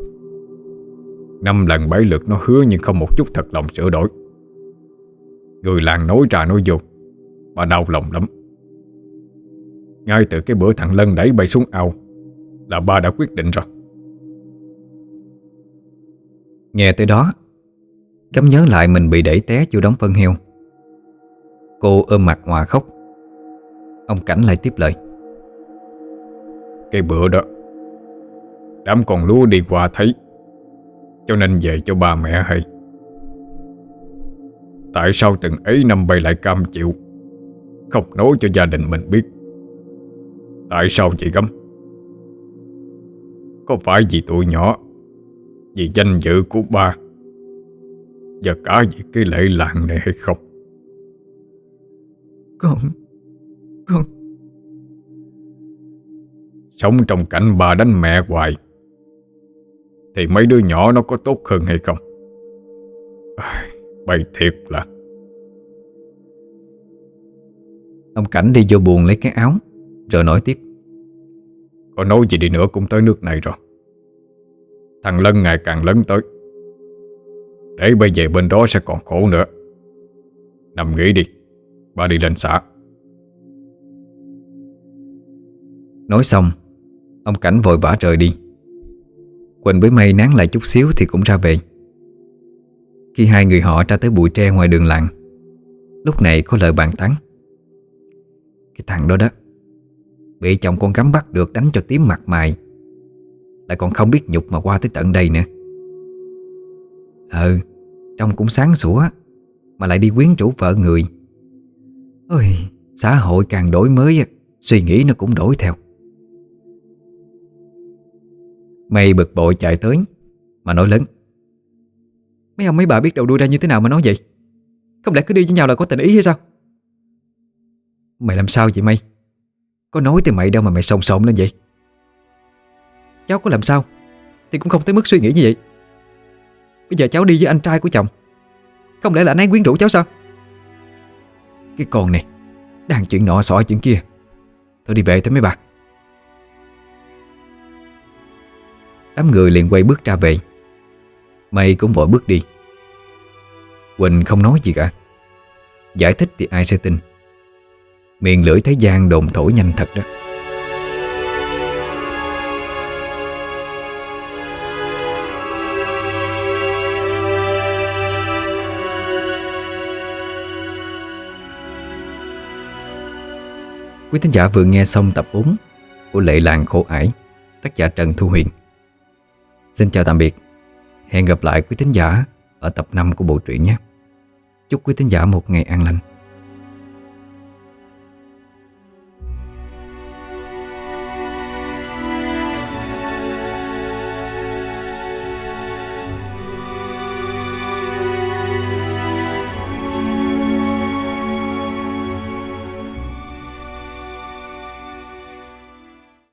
Năm lần bảy lượt nó hứa nhưng không một chút thật lòng sửa đổi. Người làng nói ra nói vô Bà đau lòng lắm. Ngay từ cái bữa thằng Lân đẩy bay xuống ao Là ba đã quyết định rồi. Nghe tới đó Cấm nhớ lại mình bị đẩy té vô đóng phân heo. Cô ôm mặt hòa khóc. Ông Cảnh lại tiếp lời. Cái bữa đó Đám con lúa đi qua thấy Cho nên về cho ba mẹ hay. Tại sao từng ấy năm bay lại cam chịu Không nói cho gia đình mình biết. Tại sao chị gấm? Có phải vì tụi nhỏ Vì danh dự của ba Và cả vì cái lễ làng này hay không? Con Con. Sống trong cảnh bà đánh mẹ hoài Thì mấy đứa nhỏ nó có tốt hơn hay không? Bày thiệt là Ông Cảnh đi vô buồn lấy cái áo Rồi nói tiếp. Có nói gì đi nữa cũng tới nước này rồi. Thằng Lân ngày càng lớn tới. Để bây giờ bên đó sẽ còn khổ nữa. Nằm nghỉ đi Ba đi lên xã. Nói xong Ông Cảnh vội vã rời đi. Quỳnh với mây nán lại chút xíu thì cũng ra về. Khi hai người họ ra tới bụi tre ngoài đường làng Lúc này có lời bàn tán cái thằng đó đó. Bị chồng con cắm bắt được đánh cho tím mặt mày. Lại còn không biết nhục mà qua tới tận đây nữa. Ừ Trông cũng sáng sủa, Mà lại đi quyến rũ vợ người. Ôi, Xã hội càng đổi mới Suy nghĩ nó cũng đổi theo. Mày bực bội chạy tới, Mà nói lớn. Mấy ông mấy bà biết đầu đuôi ra như thế nào mà nói vậy? Không lẽ cứ đi với nhau là có tình ý hay sao? Mày làm sao vậy mày? Có nói từ mày đâu mà mày sồn sồn lên vậy. Cháu có làm sao? Thì cũng không tới mức suy nghĩ như vậy. Bây giờ cháu đi với anh trai của chồng. Không lẽ là anh ấy quyến rũ cháu sao? Cái con này, Đang chuyện nọ xỏ chuyện kia. Thôi đi về tới mấy bà. Đám người liền quay bước ra về. Mày cũng vội bước đi. Quỳnh không nói gì cả. Giải thích thì ai sẽ tin. Miệng lưỡi thế gian đồn thổi nhanh thật đó Quý thính giả vừa nghe xong tập 4 của Lệ Làng Khổ Ải, tác giả Trần Thu Huyền. Xin chào tạm biệt. Hẹn gặp lại quý thính giả ở tập 5 của bộ truyện nhé. Chúc quý thính giả một ngày an lành.